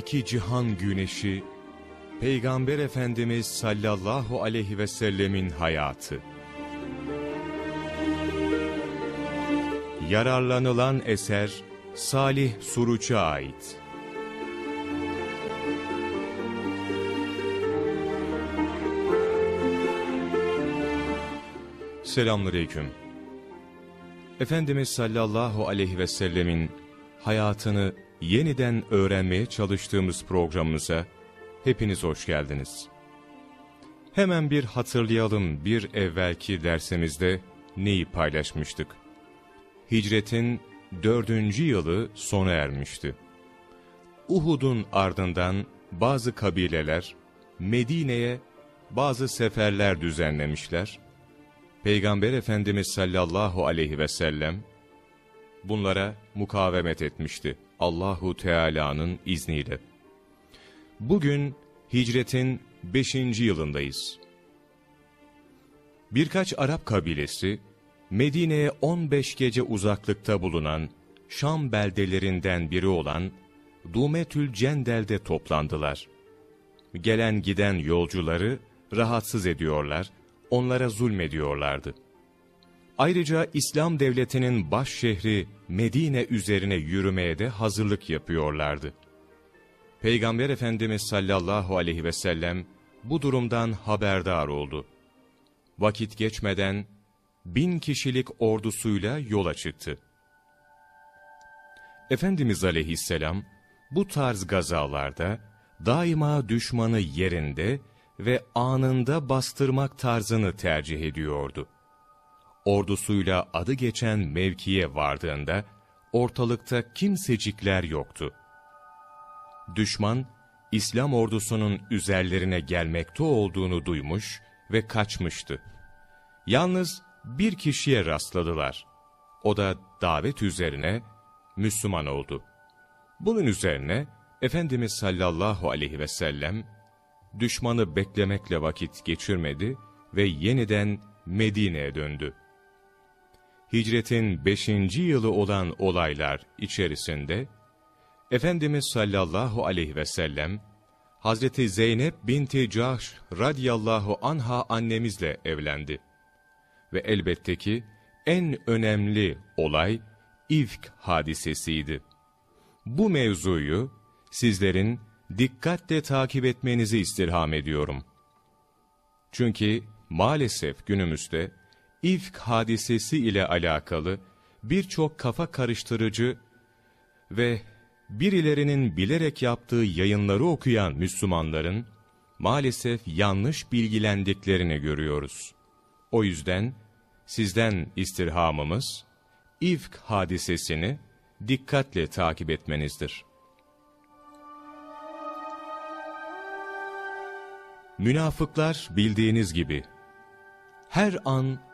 iki cihan güneşi, Peygamber Efendimiz sallallahu aleyhi ve sellemin hayatı. Yararlanılan eser Salih Suruç'a ait. Selamünaleyküm. Efendimiz sallallahu aleyhi ve sellemin hayatını yeniden öğrenmeye çalıştığımız programımıza hepiniz hoş geldiniz. Hemen bir hatırlayalım bir evvelki dersimizde neyi paylaşmıştık. Hicretin dördüncü yılı sona ermişti. Uhud'un ardından bazı kabileler Medine'ye bazı seferler düzenlemişler. Peygamber Efendimiz sallallahu aleyhi ve sellem bunlara mukavemet etmişti. Allahu Teala'nın izniyle. Bugün hicretin 5. yılındayız. Birkaç Arap kabilesi Medine'ye 15 gece uzaklıkta bulunan Şam beldelerinden biri olan Dumetül Cendel'de toplandılar. Gelen giden yolcuları rahatsız ediyorlar, onlara zulmediyorlardı. Ayrıca İslam devletinin baş şehri Medine üzerine yürümeye de hazırlık yapıyorlardı. Peygamber Efendimiz sallallahu aleyhi ve sellem bu durumdan haberdar oldu. Vakit geçmeden bin kişilik ordusuyla yola çıktı. Efendimiz aleyhisselam bu tarz gazalarda daima düşmanı yerinde ve anında bastırmak tarzını tercih ediyordu. Ordusuyla adı geçen mevkiye vardığında ortalıkta kimsecikler yoktu. Düşman, İslam ordusunun üzerlerine gelmekte olduğunu duymuş ve kaçmıştı. Yalnız bir kişiye rastladılar. O da davet üzerine Müslüman oldu. Bunun üzerine Efendimiz sallallahu aleyhi ve sellem düşmanı beklemekle vakit geçirmedi ve yeniden Medine'ye döndü. Hicretin 5. yılı olan olaylar içerisinde Efendimiz sallallahu aleyhi ve sellem Hazreti Zeynep binti Cahş radiyallahu anha annemizle evlendi. Ve elbette ki en önemli olay İfk hadisesiydi. Bu mevzuyu sizlerin dikkatle takip etmenizi istirham ediyorum. Çünkü maalesef günümüzde İfk hadisesi ile alakalı birçok kafa karıştırıcı ve birilerinin bilerek yaptığı yayınları okuyan Müslümanların maalesef yanlış bilgilendiklerini görüyoruz. O yüzden sizden istirhamımız İfk hadisesini dikkatle takip etmenizdir. Münafıklar bildiğiniz gibi her an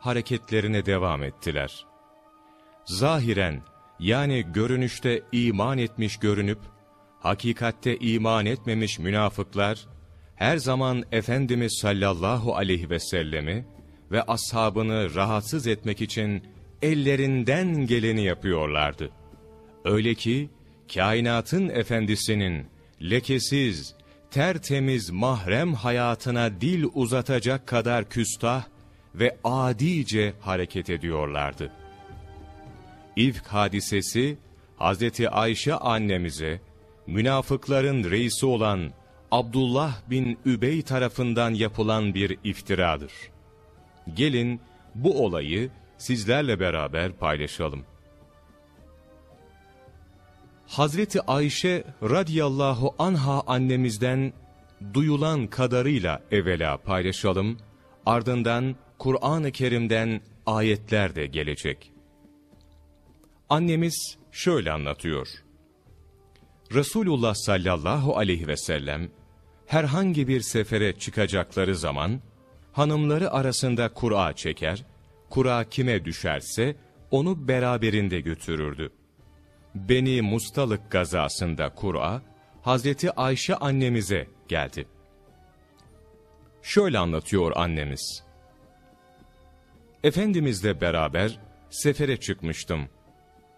hareketlerine devam ettiler. Zahiren yani görünüşte iman etmiş görünüp, hakikatte iman etmemiş münafıklar, her zaman Efendimiz sallallahu aleyhi ve sellemi ve ashabını rahatsız etmek için ellerinden geleni yapıyorlardı. Öyle ki, kainatın efendisinin lekesiz, tertemiz mahrem hayatına dil uzatacak kadar küstah ve adice hareket ediyorlardı. İfk hadisesi, Hazreti Ayşe annemize, münafıkların reisi olan Abdullah bin Übey tarafından yapılan bir iftiradır. Gelin bu olayı sizlerle beraber paylaşalım. Hazreti Ayşe radiyallahu anha annemizden duyulan kadarıyla evvela paylaşalım, ardından Kur'an-ı Kerim'den ayetler de gelecek. Annemiz şöyle anlatıyor. Resulullah sallallahu aleyhi ve sellem herhangi bir sefere çıkacakları zaman hanımları arasında kura çeker, kura kime düşerse onu beraberinde götürürdü. Beni Mustalık gazasında kura Hazreti Ayşe annemize geldi. Şöyle anlatıyor annemiz. Efendimizle beraber sefere çıkmıştım.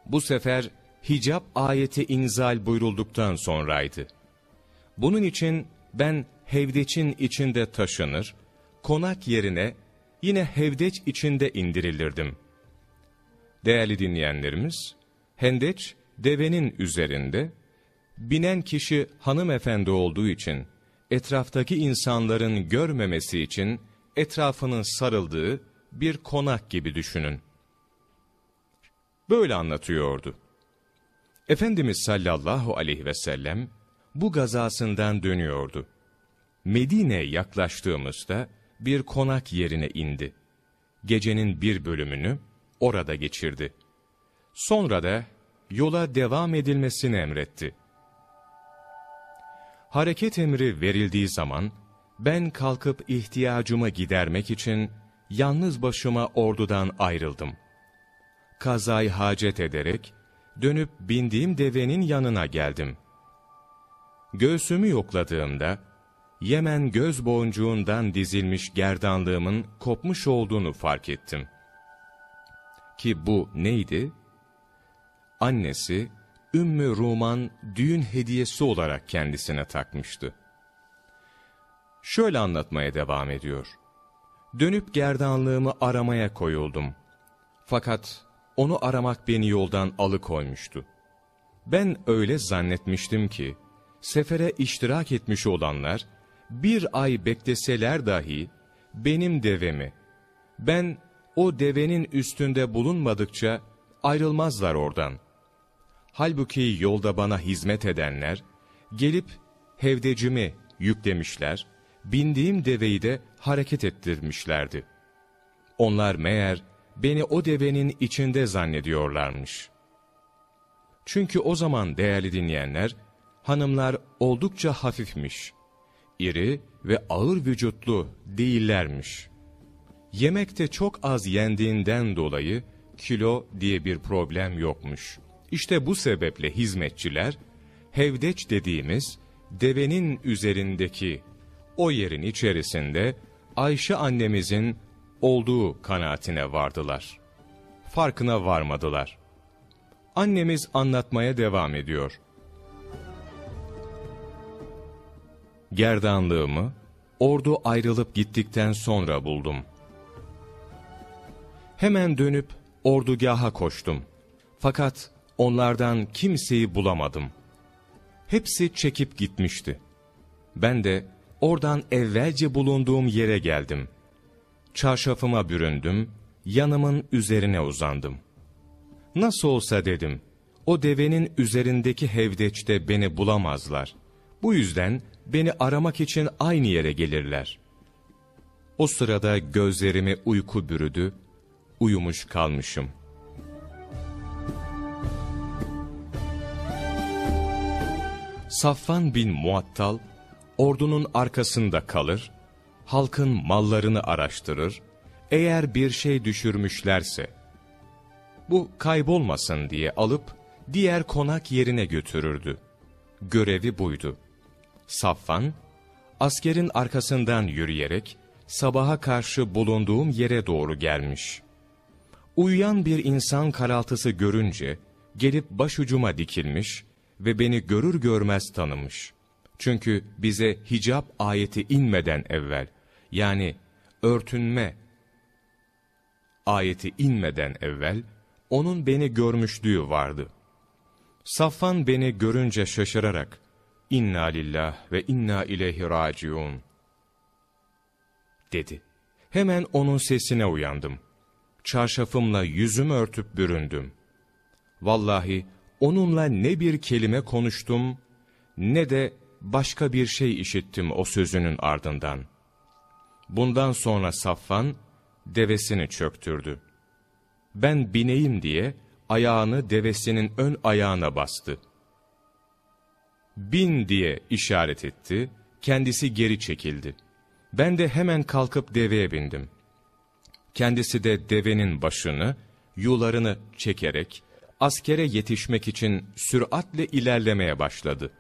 Bu sefer hicap ayeti inzal buyrulduktan sonraydı. Bunun için ben hevdeçin içinde taşınır, konak yerine yine hevdeç içinde indirilirdim. Değerli dinleyenlerimiz, hendeç devenin üzerinde, binen kişi hanımefendi olduğu için, etraftaki insanların görmemesi için etrafının sarıldığı bir konak gibi düşünün. Böyle anlatıyordu. Efendimiz sallallahu aleyhi ve sellem bu gazasından dönüyordu. Medine'ye yaklaştığımızda bir konak yerine indi. Gecenin bir bölümünü orada geçirdi. Sonra da yola devam edilmesini emretti. Hareket emri verildiği zaman ben kalkıp ihtiyacımı gidermek için yalnız başıma ordudan ayrıldım. Kazay hacet ederek dönüp bindiğim devenin yanına geldim. Göğsümü yokladığımda Yemen göz boncuğundan dizilmiş gerdanlığımın kopmuş olduğunu fark ettim. Ki bu neydi? Annesi Ümmü Ruman düğün hediyesi olarak kendisine takmıştı. Şöyle anlatmaya devam ediyor. Dönüp gerdanlığımı aramaya koyuldum. Fakat onu aramak beni yoldan alıkoymuştu. Ben öyle zannetmiştim ki, sefere iştirak etmiş olanlar, bir ay bekleseler dahi, benim devemi, ben o devenin üstünde bulunmadıkça ayrılmazlar oradan. Halbuki yolda bana hizmet edenler, gelip hevdecimi yüklemişler, bindiğim deveyi de hareket ettirmişlerdi. Onlar meğer beni o devenin içinde zannediyorlarmış. Çünkü o zaman değerli dinleyenler, hanımlar oldukça hafifmiş, iri ve ağır vücutlu değillermiş. Yemekte çok az yendiğinden dolayı kilo diye bir problem yokmuş. İşte bu sebeple hizmetçiler, hevdeç dediğimiz devenin üzerindeki o yerin içerisinde Ayşe annemizin olduğu kanaatine vardılar. Farkına varmadılar. Annemiz anlatmaya devam ediyor. Gerdanlığımı ordu ayrılıp gittikten sonra buldum. Hemen dönüp ordugaha koştum. Fakat onlardan kimseyi bulamadım. Hepsi çekip gitmişti. Ben de oradan evvelce bulunduğum yere geldim. Çarşafıma büründüm, yanımın üzerine uzandım. Nasıl olsa dedim, o devenin üzerindeki hevdeçte beni bulamazlar. Bu yüzden beni aramak için aynı yere gelirler. O sırada gözlerimi uyku bürüdü, uyumuş kalmışım. Safvan bin Muattal, ordunun arkasında kalır, halkın mallarını araştırır, eğer bir şey düşürmüşlerse, bu kaybolmasın diye alıp diğer konak yerine götürürdü. Görevi buydu. Safvan, askerin arkasından yürüyerek sabaha karşı bulunduğum yere doğru gelmiş. Uyuyan bir insan karaltısı görünce gelip başucuma dikilmiş ve beni görür görmez tanımış. Çünkü bize hicap ayeti inmeden evvel yani örtünme ayeti inmeden evvel onun beni görmüşlüğü vardı. Safvan beni görünce şaşırarak İnna lillah ve inna ileyhi raciun dedi. Hemen onun sesine uyandım. Çarşafımla yüzümü örtüp büründüm. Vallahi onunla ne bir kelime konuştum ne de başka bir şey işittim o sözünün ardından. Bundan sonra Safvan devesini çöktürdü. Ben bineyim diye ayağını devesinin ön ayağına bastı. Bin diye işaret etti, kendisi geri çekildi. Ben de hemen kalkıp deveye bindim. Kendisi de devenin başını, yularını çekerek, askere yetişmek için süratle ilerlemeye başladı.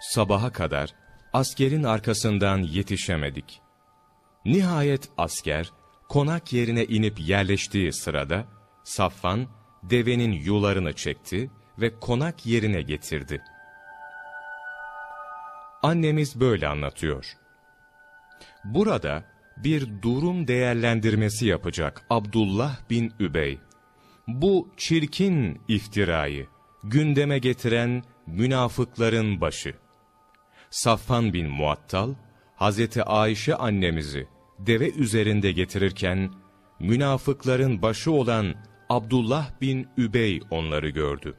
Sabaha kadar askerin arkasından yetişemedik. Nihayet asker konak yerine inip yerleştiği sırada Safvan devenin yularını çekti ve konak yerine getirdi. Annemiz böyle anlatıyor. Burada bir durum değerlendirmesi yapacak Abdullah bin Übey. Bu çirkin iftirayı gündeme getiren münafıkların başı. Safvan bin Muattal, Hazreti Ayşe annemizi deve üzerinde getirirken, münafıkların başı olan Abdullah bin Übey onları gördü.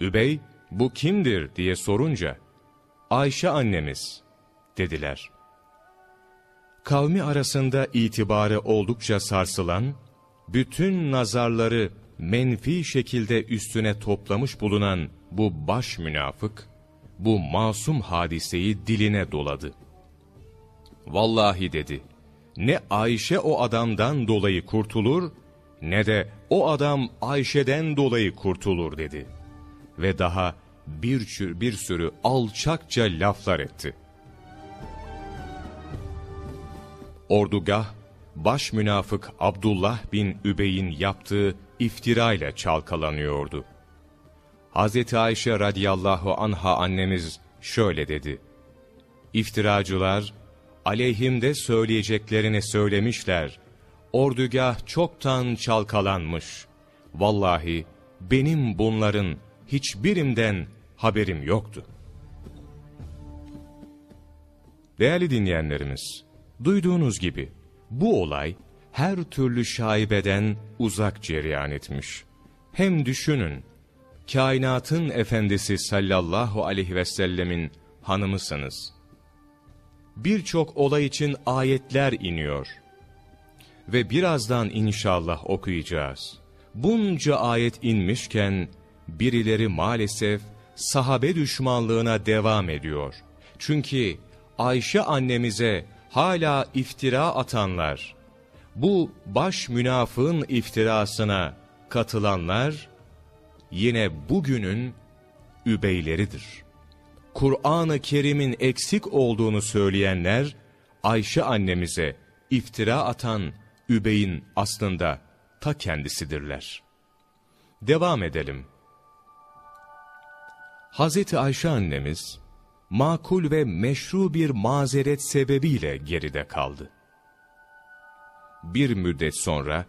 Übey, bu kimdir diye sorunca, Ayşe annemiz dediler. Kavmi arasında itibarı oldukça sarsılan, bütün nazarları menfi şekilde üstüne toplamış bulunan bu baş münafık, bu masum hadiseyi diline doladı. Vallahi dedi, ne Ayşe o adamdan dolayı kurtulur, ne de o adam Ayşe'den dolayı kurtulur dedi. Ve daha bir, sürü, bir sürü alçakça laflar etti. Ordugah, baş münafık Abdullah bin Übey'in yaptığı iftirayla çalkalanıyordu. Hz. Ayşe radiyallahu anha annemiz şöyle dedi. İftiracılar, aleyhimde söyleyeceklerini söylemişler. Ordugah çoktan çalkalanmış. Vallahi benim bunların hiçbirimden haberim yoktu. Değerli dinleyenlerimiz, duyduğunuz gibi bu olay her türlü şaibeden uzak cereyan etmiş. Hem düşünün, kainatın efendisi sallallahu aleyhi ve sellemin hanımısınız. Birçok olay için ayetler iniyor. Ve birazdan inşallah okuyacağız. Bunca ayet inmişken, birileri maalesef sahabe düşmanlığına devam ediyor. Çünkü Ayşe annemize hala iftira atanlar, bu baş münafığın iftirasına katılanlar, yine bugünün übeyleridir. Kur'an-ı Kerim'in eksik olduğunu söyleyenler, Ayşe annemize iftira atan übeyin aslında ta kendisidirler. Devam edelim. Hazreti Ayşe annemiz, makul ve meşru bir mazeret sebebiyle geride kaldı. Bir müddet sonra,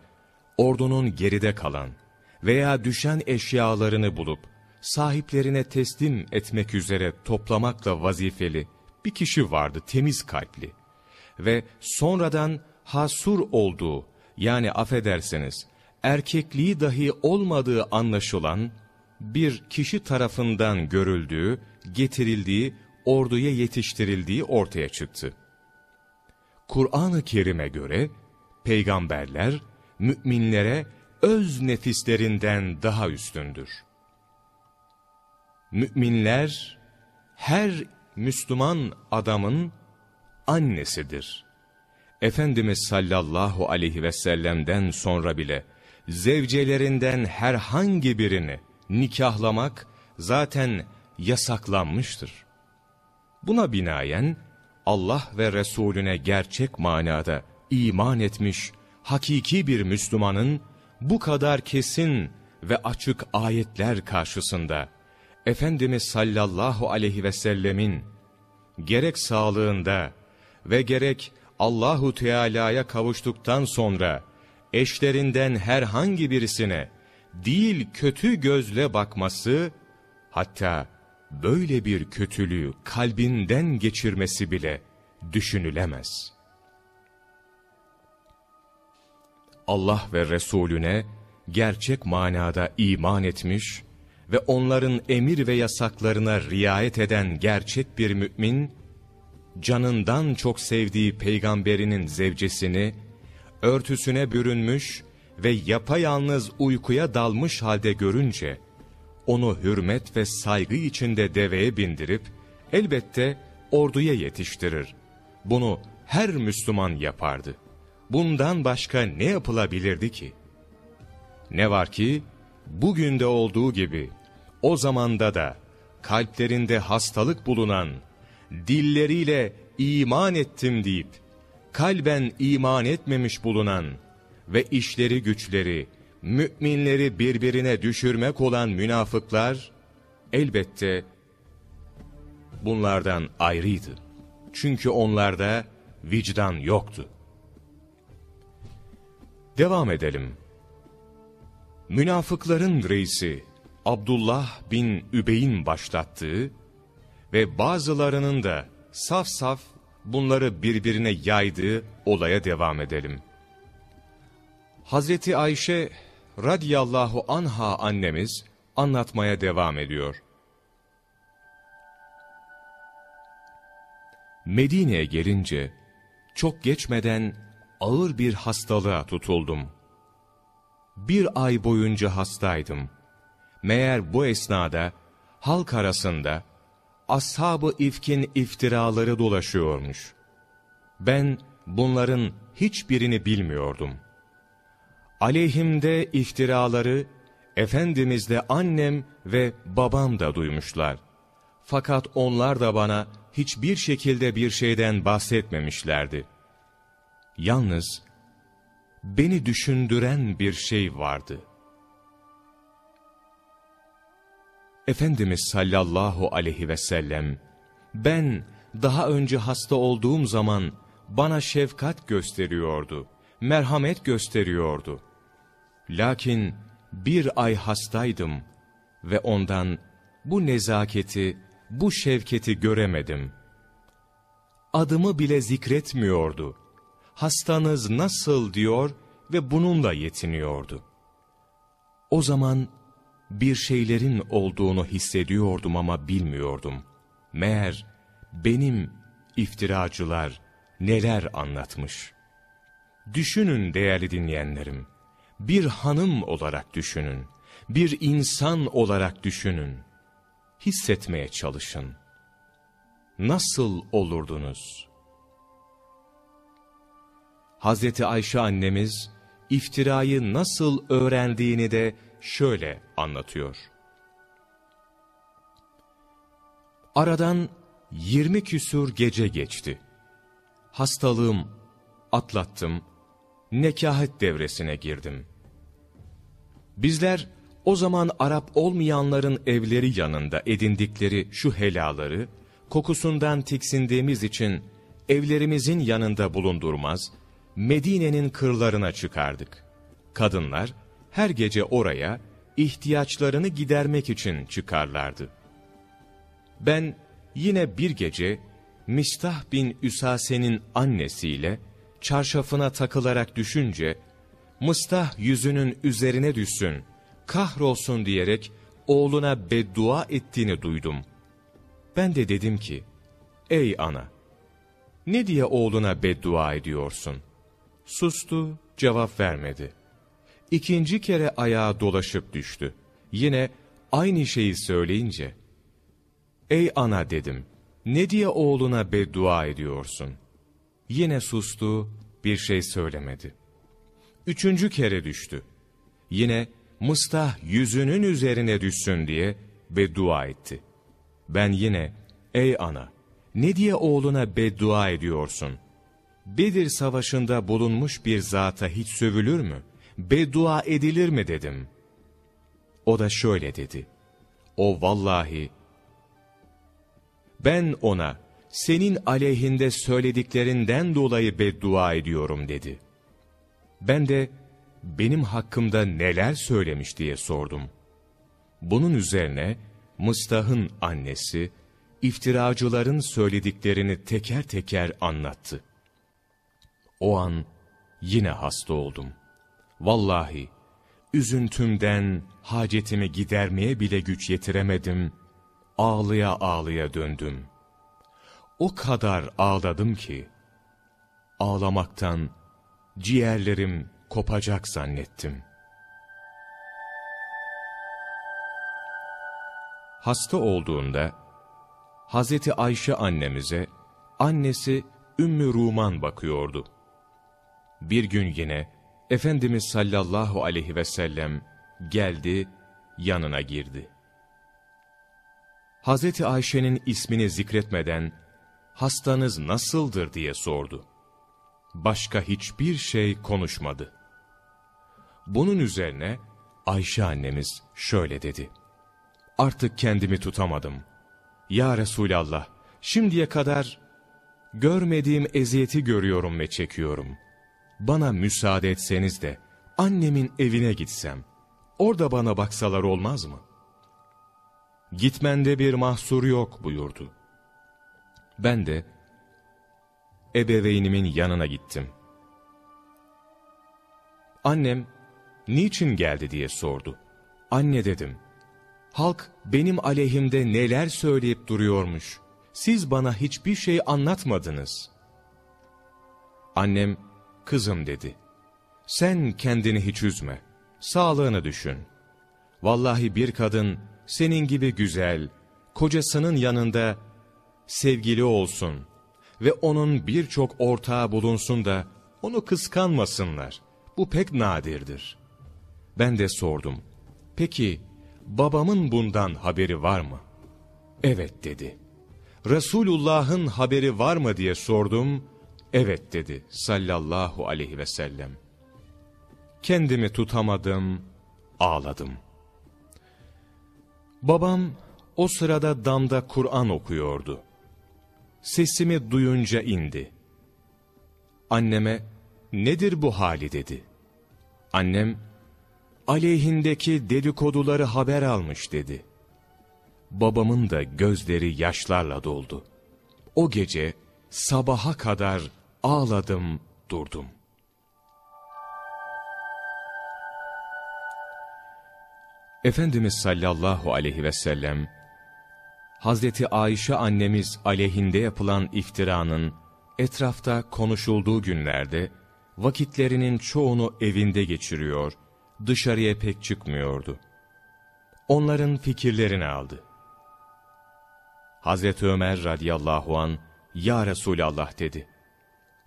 ordunun geride kalan veya düşen eşyalarını bulup, sahiplerine teslim etmek üzere toplamakla vazifeli bir kişi vardı temiz kalpli ve sonradan hasur olduğu yani affedersiniz erkekliği dahi olmadığı anlaşılan bir kişi tarafından görüldüğü, getirildiği, orduya yetiştirildiği ortaya çıktı. Kur'an-ı Kerim'e göre peygamberler müminlere öz nefislerinden daha üstündür. Müminler her Müslüman adamın annesidir. Efendimiz sallallahu aleyhi ve sellem'den sonra bile zevcelerinden herhangi birini nikahlamak zaten yasaklanmıştır. Buna binaen Allah ve Resulüne gerçek manada iman etmiş hakiki bir Müslümanın bu kadar kesin ve açık ayetler karşısında Efendimiz sallallahu aleyhi ve sellemin gerek sağlığında ve gerek Allahu Teala'ya kavuştuktan sonra eşlerinden herhangi birisine değil kötü gözle bakması hatta böyle bir kötülüğü kalbinden geçirmesi bile düşünülemez. Allah ve Resulüne gerçek manada iman etmiş ve onların emir ve yasaklarına riayet eden gerçek bir mümin, canından çok sevdiği peygamberinin zevcesini, örtüsüne bürünmüş ve yapayalnız uykuya dalmış halde görünce, onu hürmet ve saygı içinde deveye bindirip, elbette orduya yetiştirir. Bunu her Müslüman yapardı. Bundan başka ne yapılabilirdi ki? Ne var ki, bugün de olduğu gibi, o zamanda da kalplerinde hastalık bulunan, dilleriyle iman ettim deyip, kalben iman etmemiş bulunan ve işleri güçleri, müminleri birbirine düşürmek olan münafıklar, elbette bunlardan ayrıydı. Çünkü onlarda vicdan yoktu. Devam edelim. Münafıkların reisi Abdullah bin Übey'in başlattığı ve bazılarının da saf saf bunları birbirine yaydığı olaya devam edelim. Hazreti Ayşe radiyallahu anha annemiz anlatmaya devam ediyor. Medine'ye gelince çok geçmeden ağır bir hastalığa tutuldum. Bir ay boyunca hastaydım. Meğer bu esnada halk arasında ashab-ı ifkin iftiraları dolaşıyormuş. Ben bunların hiçbirini bilmiyordum. Aleyhimde iftiraları Efendimiz de annem ve babam da duymuşlar. Fakat onlar da bana hiçbir şekilde bir şeyden bahsetmemişlerdi. Yalnız beni düşündüren bir şey vardı. Efendimiz sallallahu aleyhi ve sellem, ben daha önce hasta olduğum zaman bana şefkat gösteriyordu, merhamet gösteriyordu. Lakin bir ay hastaydım ve ondan bu nezaketi, bu şevketi göremedim. Adımı bile zikretmiyordu. Hastanız nasıl diyor ve bununla yetiniyordu. O zaman bir şeylerin olduğunu hissediyordum ama bilmiyordum. Meğer benim iftiracılar neler anlatmış. Düşünün değerli dinleyenlerim. Bir hanım olarak düşünün. Bir insan olarak düşünün. Hissetmeye çalışın. Nasıl olurdunuz? Hazreti Ayşe annemiz iftirayı nasıl öğrendiğini de şöyle anlatıyor. Aradan yirmi küsur gece geçti. Hastalığım atlattım, nekahet devresine girdim. Bizler o zaman Arap olmayanların evleri yanında edindikleri şu helaları, kokusundan tiksindiğimiz için evlerimizin yanında bulundurmaz, Medine'nin kırlarına çıkardık. Kadınlar her gece oraya ihtiyaçlarını gidermek için çıkarlardı. Ben yine bir gece Mistah bin Üsase'nin annesiyle çarşafına takılarak düşünce, Mistah yüzünün üzerine düşsün, kahrolsun diyerek oğluna beddua ettiğini duydum. Ben de dedim ki, ey ana, ne diye oğluna beddua ediyorsun? Sustu, cevap vermedi. İkinci kere ayağa dolaşıp düştü. Yine aynı şeyi söyleyince, Ey ana dedim, ne diye oğluna beddua ediyorsun? Yine sustu, bir şey söylemedi. Üçüncü kere düştü. Yine Mıstah yüzünün üzerine düşsün diye beddua etti. Ben yine, ey ana, ne diye oğluna beddua ediyorsun? Bedir savaşında bulunmuş bir zata hiç sövülür mü? Beddua edilir mi dedim. O da şöyle dedi. O vallahi, ben ona senin aleyhinde söylediklerinden dolayı beddua ediyorum dedi. Ben de benim hakkımda neler söylemiş diye sordum. Bunun üzerine Mıstah'ın annesi iftiracıların söylediklerini teker teker anlattı. O an yine hasta oldum. Vallahi üzüntümden hacetimi gidermeye bile güç yetiremedim. Ağlıya ağlıya döndüm. O kadar ağladım ki, ağlamaktan ciğerlerim kopacak zannettim. Hasta olduğunda, Hazreti Ayşe annemize, annesi Ümmü Ruman bakıyordu. Bir gün yine, Efendimiz sallallahu aleyhi ve sellem geldi, yanına girdi. Hazreti Ayşe'nin ismini zikretmeden, hastanız nasıldır diye sordu. Başka hiçbir şey konuşmadı. Bunun üzerine Ayşe annemiz şöyle dedi. Artık kendimi tutamadım. Ya Resulallah, şimdiye kadar görmediğim eziyeti görüyorum ve çekiyorum. Bana müsaade etseniz de annemin evine gitsem, orada bana baksalar olmaz mı? Gitmende bir mahsur yok buyurdu. Ben de ebeveynimin yanına gittim. Annem, niçin geldi diye sordu. Anne dedim, halk benim aleyhimde neler söyleyip duruyormuş. Siz bana hiçbir şey anlatmadınız. Annem, kızım dedi. Sen kendini hiç üzme. Sağlığını düşün. Vallahi bir kadın senin gibi güzel, kocasının yanında sevgili olsun ve onun birçok ortağı bulunsun da onu kıskanmasınlar. Bu pek nadirdir. Ben de sordum. Peki babamın bundan haberi var mı? Evet dedi. Resulullah'ın haberi var mı diye sordum. Evet dedi sallallahu aleyhi ve sellem. Kendimi tutamadım, ağladım. Babam o sırada damda Kur'an okuyordu. Sesimi duyunca indi. Anneme, nedir bu hali dedi. Annem, aleyhindeki dedikoduları haber almış dedi. Babamın da gözleri yaşlarla doldu. O gece sabaha kadar ağladım durdum. Efendimiz sallallahu aleyhi ve sellem, Hazreti Ayşe annemiz aleyhinde yapılan iftiranın etrafta konuşulduğu günlerde, vakitlerinin çoğunu evinde geçiriyor, dışarıya pek çıkmıyordu. Onların fikirlerini aldı. Hazreti Ömer radıyallahu an Ya Resulallah dedi.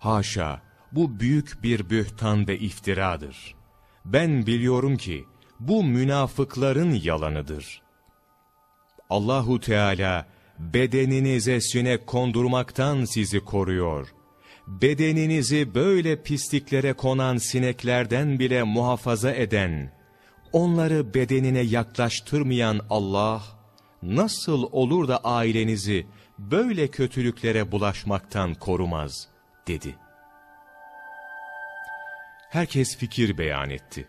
Haşa bu büyük bir bühtan ve iftiradır. Ben biliyorum ki bu münafıkların yalanıdır. Allahu Teala bedeninize sinek kondurmaktan sizi koruyor. Bedeninizi böyle pisliklere konan sineklerden bile muhafaza eden, onları bedenine yaklaştırmayan Allah, nasıl olur da ailenizi böyle kötülüklere bulaşmaktan korumaz, dedi. Herkes fikir beyan etti.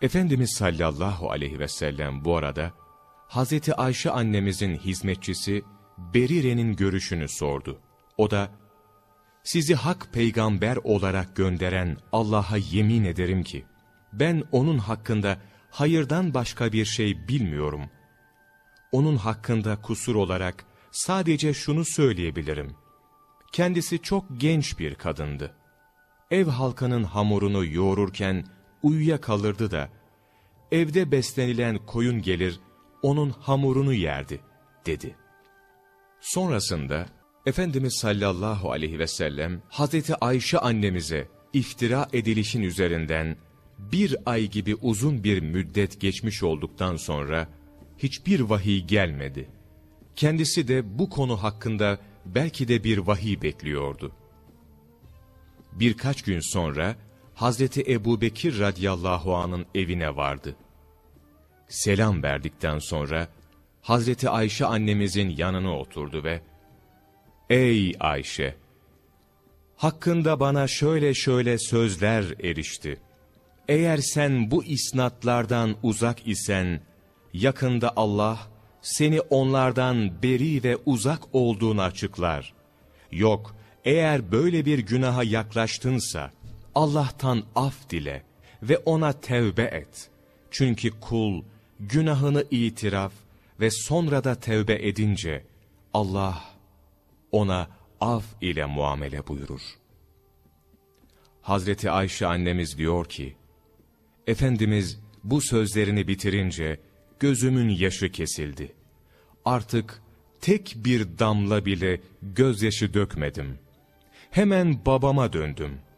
Efendimiz sallallahu aleyhi ve sellem bu arada, Hazreti Ayşe annemizin hizmetçisi Berire'nin görüşünü sordu. O da, sizi hak peygamber olarak gönderen Allah'a yemin ederim ki, ben onun hakkında hayırdan başka bir şey bilmiyorum. Onun hakkında kusur olarak sadece şunu söyleyebilirim. Kendisi çok genç bir kadındı. Ev halkının hamurunu yoğururken uyuyakalırdı da, evde beslenilen koyun gelir, onun hamurunu yerdi, dedi. Sonrasında, Efendimiz sallallahu aleyhi ve sellem, Hazreti Ayşe annemize iftira edilişin üzerinden, bir ay gibi uzun bir müddet geçmiş olduktan sonra, hiçbir vahiy gelmedi. Kendisi de bu konu hakkında belki de bir vahiy bekliyordu. Birkaç gün sonra, Hazreti Ebu Bekir radıyallahu anın evine vardı. Selam verdikten sonra Hazreti Ayşe annemizin yanına oturdu ve Ey Ayşe! Hakkında bana şöyle şöyle sözler erişti. Eğer sen bu isnatlardan uzak isen, yakında Allah seni onlardan beri ve uzak olduğunu açıklar. Yok, eğer böyle bir günaha yaklaştınsa, Allah'tan af dile ve ona tevbe et. Çünkü kul günahını itiraf ve sonra da tevbe edince Allah ona af ile muamele buyurur. Hazreti Ayşe annemiz diyor ki, Efendimiz bu sözlerini bitirince gözümün yaşı kesildi. Artık tek bir damla bile gözyaşı dökmedim. Hemen babama döndüm.''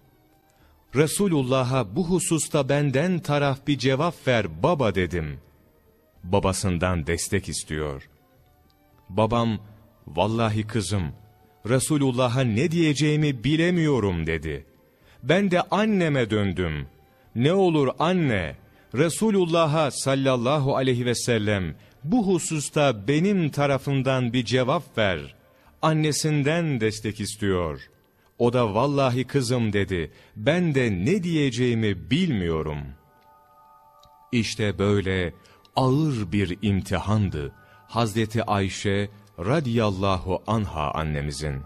Resulullah'a bu hususta benden taraf bir cevap ver baba dedim. Babasından destek istiyor. Babam, vallahi kızım, Resulullah'a ne diyeceğimi bilemiyorum dedi. Ben de anneme döndüm. Ne olur anne, Resulullah'a sallallahu aleyhi ve sellem bu hususta benim tarafımdan bir cevap ver. Annesinden destek istiyor. O da vallahi kızım dedi. Ben de ne diyeceğimi bilmiyorum. İşte böyle ağır bir imtihandı. Hazreti Ayşe radiyallahu anha annemizin.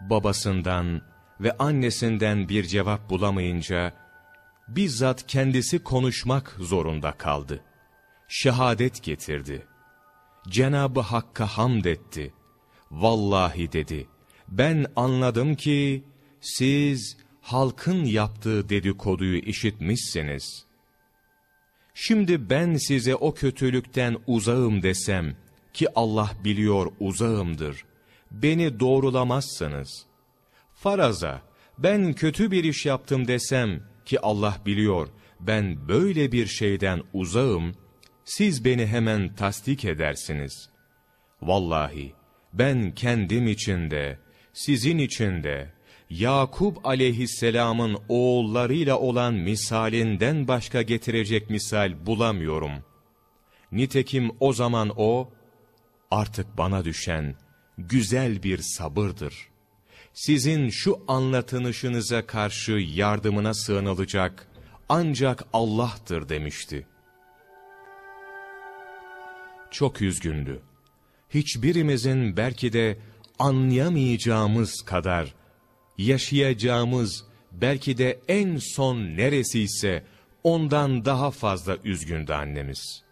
Babasından ve annesinden bir cevap bulamayınca, bizzat kendisi konuşmak zorunda kaldı. Şehadet getirdi. Cenabı Hakk'a hamd etti. Vallahi dedi, ben anladım ki siz halkın yaptığı dedikoduyu işitmişsiniz. Şimdi ben size o kötülükten uzağım desem ki Allah biliyor uzağımdır. Beni doğrulamazsınız. Faraza ben kötü bir iş yaptım desem ki Allah biliyor ben böyle bir şeyden uzağım, siz beni hemen tasdik edersiniz. Vallahi ben kendim için de, sizin için de, Yakup aleyhisselamın oğullarıyla olan misalinden başka getirecek misal bulamıyorum. Nitekim o zaman o, artık bana düşen güzel bir sabırdır. Sizin şu anlatınışınıza karşı yardımına sığınılacak ancak Allah'tır demişti. Çok üzgündü. Hiçbirimizin belki de anlayamayacağımız kadar yaşayacağımız belki de en son neresiyse ondan daha fazla üzgündü annemiz.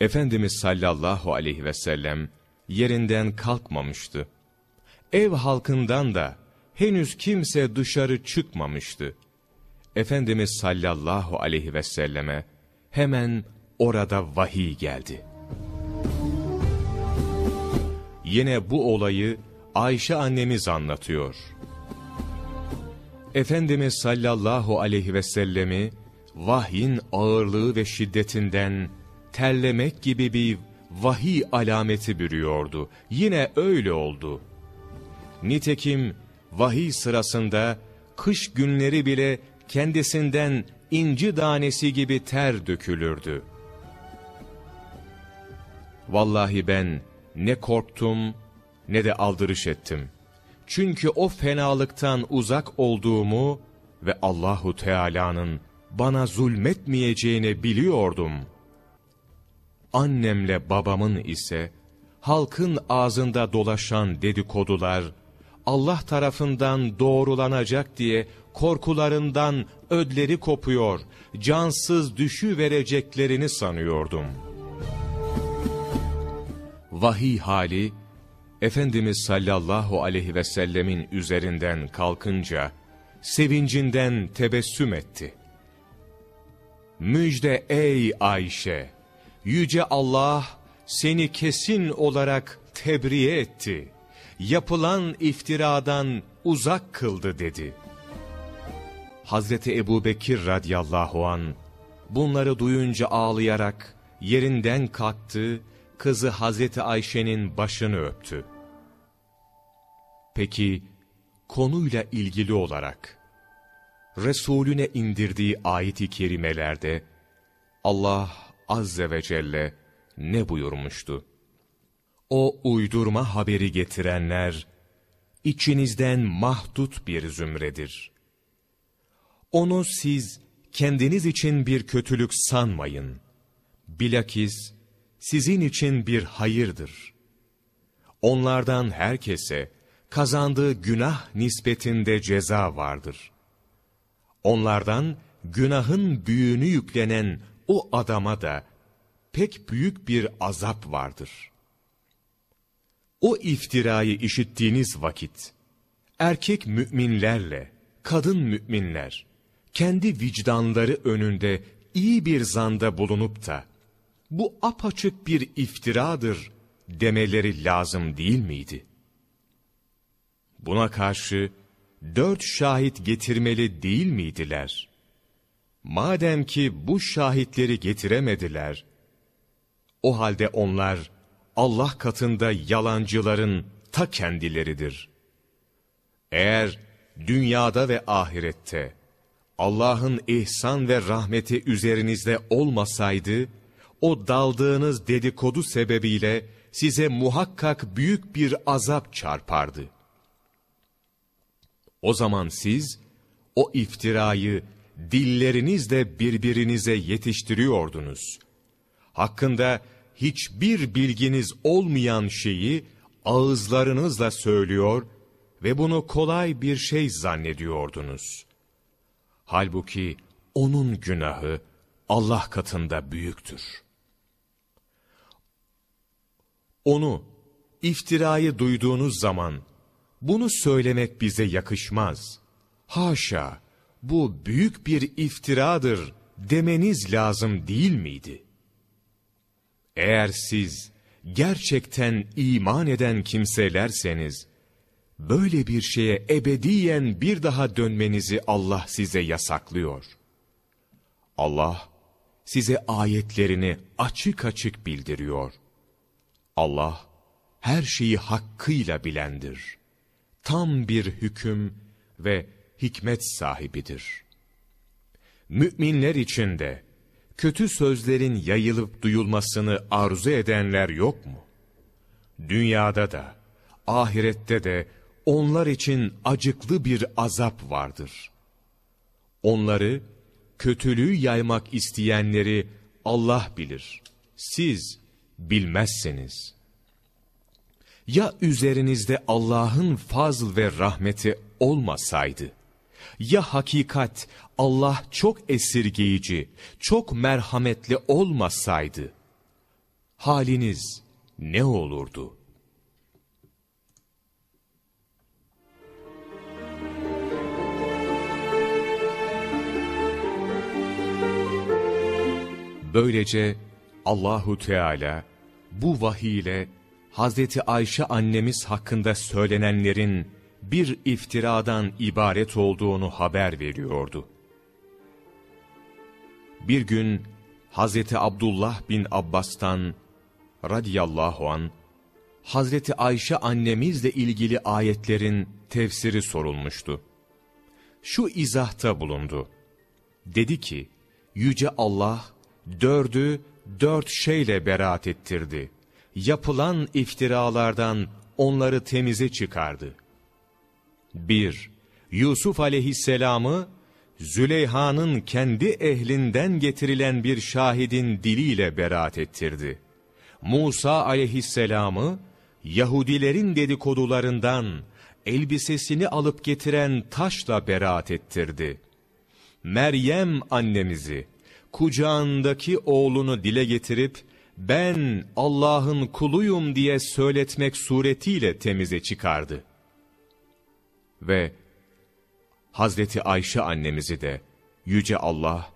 Efendimiz sallallahu aleyhi ve sellem yerinden kalkmamıştı. Ev halkından da henüz kimse dışarı çıkmamıştı. Efendimiz sallallahu aleyhi ve selleme hemen orada vahiy geldi. Yine bu olayı Ayşe annemiz anlatıyor. Efendimiz sallallahu aleyhi ve sellemi vahyin ağırlığı ve şiddetinden terlemek gibi bir vahiy alameti bürüyordu. Yine öyle oldu. Nitekim vahiy sırasında kış günleri bile kendisinden inci tanesi gibi ter dökülürdü. Vallahi ben ne korktum ne de aldırış ettim. Çünkü o fenalıktan uzak olduğumu ve Allahu Teala'nın bana zulmetmeyeceğini biliyordum. Annemle babamın ise halkın ağzında dolaşan dedikodular, Allah tarafından doğrulanacak diye korkularından ödleri kopuyor, cansız düşü vereceklerini sanıyordum. Vahiy hali, Efendimiz sallallahu aleyhi ve sellemin üzerinden kalkınca, sevincinden tebessüm etti. Müjde ey Ayşe! Yüce Allah seni kesin olarak tebriye etti. Yapılan iftiradan uzak kıldı dedi. Hazreti Ebu Bekir radiyallahu an bunları duyunca ağlayarak yerinden kalktı, kızı Hazreti Ayşe'nin başını öptü. Peki konuyla ilgili olarak Resulüne indirdiği ayet-i kerimelerde Allah azze ve celle ne buyurmuştu? O uydurma haberi getirenler içinizden mahdut bir zümredir. Onu siz kendiniz için bir kötülük sanmayın. Bilakis sizin için bir hayırdır. Onlardan herkese kazandığı günah nispetinde ceza vardır. Onlardan günahın büyüğünü yüklenen o adama da pek büyük bir azap vardır. O iftirayı işittiğiniz vakit, erkek müminlerle kadın müminler, kendi vicdanları önünde iyi bir zanda bulunup da, bu apaçık bir iftiradır demeleri lazım değil miydi? Buna karşı dört şahit getirmeli değil miydiler? Madem ki bu şahitleri getiremediler, o halde onlar Allah katında yalancıların ta kendileridir. Eğer dünyada ve ahirette Allah'ın ihsan ve rahmeti üzerinizde olmasaydı, o daldığınız dedikodu sebebiyle size muhakkak büyük bir azap çarpardı. O zaman siz, o iftirayı dillerinizle birbirinize yetiştiriyordunuz. Hakkında hiçbir bilginiz olmayan şeyi ağızlarınızla söylüyor ve bunu kolay bir şey zannediyordunuz. Halbuki onun günahı Allah katında büyüktür. Onu, iftirayı duyduğunuz zaman, bunu söylemek bize yakışmaz. Haşa, bu büyük bir iftiradır demeniz lazım değil miydi? Eğer siz gerçekten iman eden kimselerseniz, böyle bir şeye ebediyen bir daha dönmenizi Allah size yasaklıyor. Allah, size ayetlerini açık açık bildiriyor. Allah, her şeyi hakkıyla bilendir. Tam bir hüküm ve hikmet sahibidir. Müminler içinde kötü sözlerin yayılıp duyulmasını arzu edenler yok mu? Dünyada da, ahirette de onlar için acıklı bir azap vardır. Onları, kötülüğü yaymak isteyenleri Allah bilir. Siz bilmezseniz. Ya üzerinizde Allah'ın fazl ve rahmeti olmasaydı? Ya hakikat Allah çok esirgeyici, çok merhametli olmasaydı? Haliniz ne olurdu? Böylece Allahu Teala bu vahiy ile Hazreti Ayşe annemiz hakkında söylenenlerin bir iftiradan ibaret olduğunu haber veriyordu. Bir gün Hazreti Abdullah bin Abbas'tan radiyallahu an Hazreti Ayşe annemizle ilgili ayetlerin tefsiri sorulmuştu. Şu izahta bulundu. Dedi ki, Yüce Allah dördü dört şeyle beraat ettirdi. Yapılan iftiralardan onları temize çıkardı. 1. Yusuf aleyhisselamı, Züleyha'nın kendi ehlinden getirilen bir şahidin diliyle beraat ettirdi. Musa aleyhisselamı, Yahudilerin dedikodularından elbisesini alıp getiren taşla beraat ettirdi. Meryem annemizi, kucağındaki oğlunu dile getirip, ben Allah'ın kuluyum diye söyletmek suretiyle temize çıkardı. Ve Hazreti Ayşe annemizi de Yüce Allah,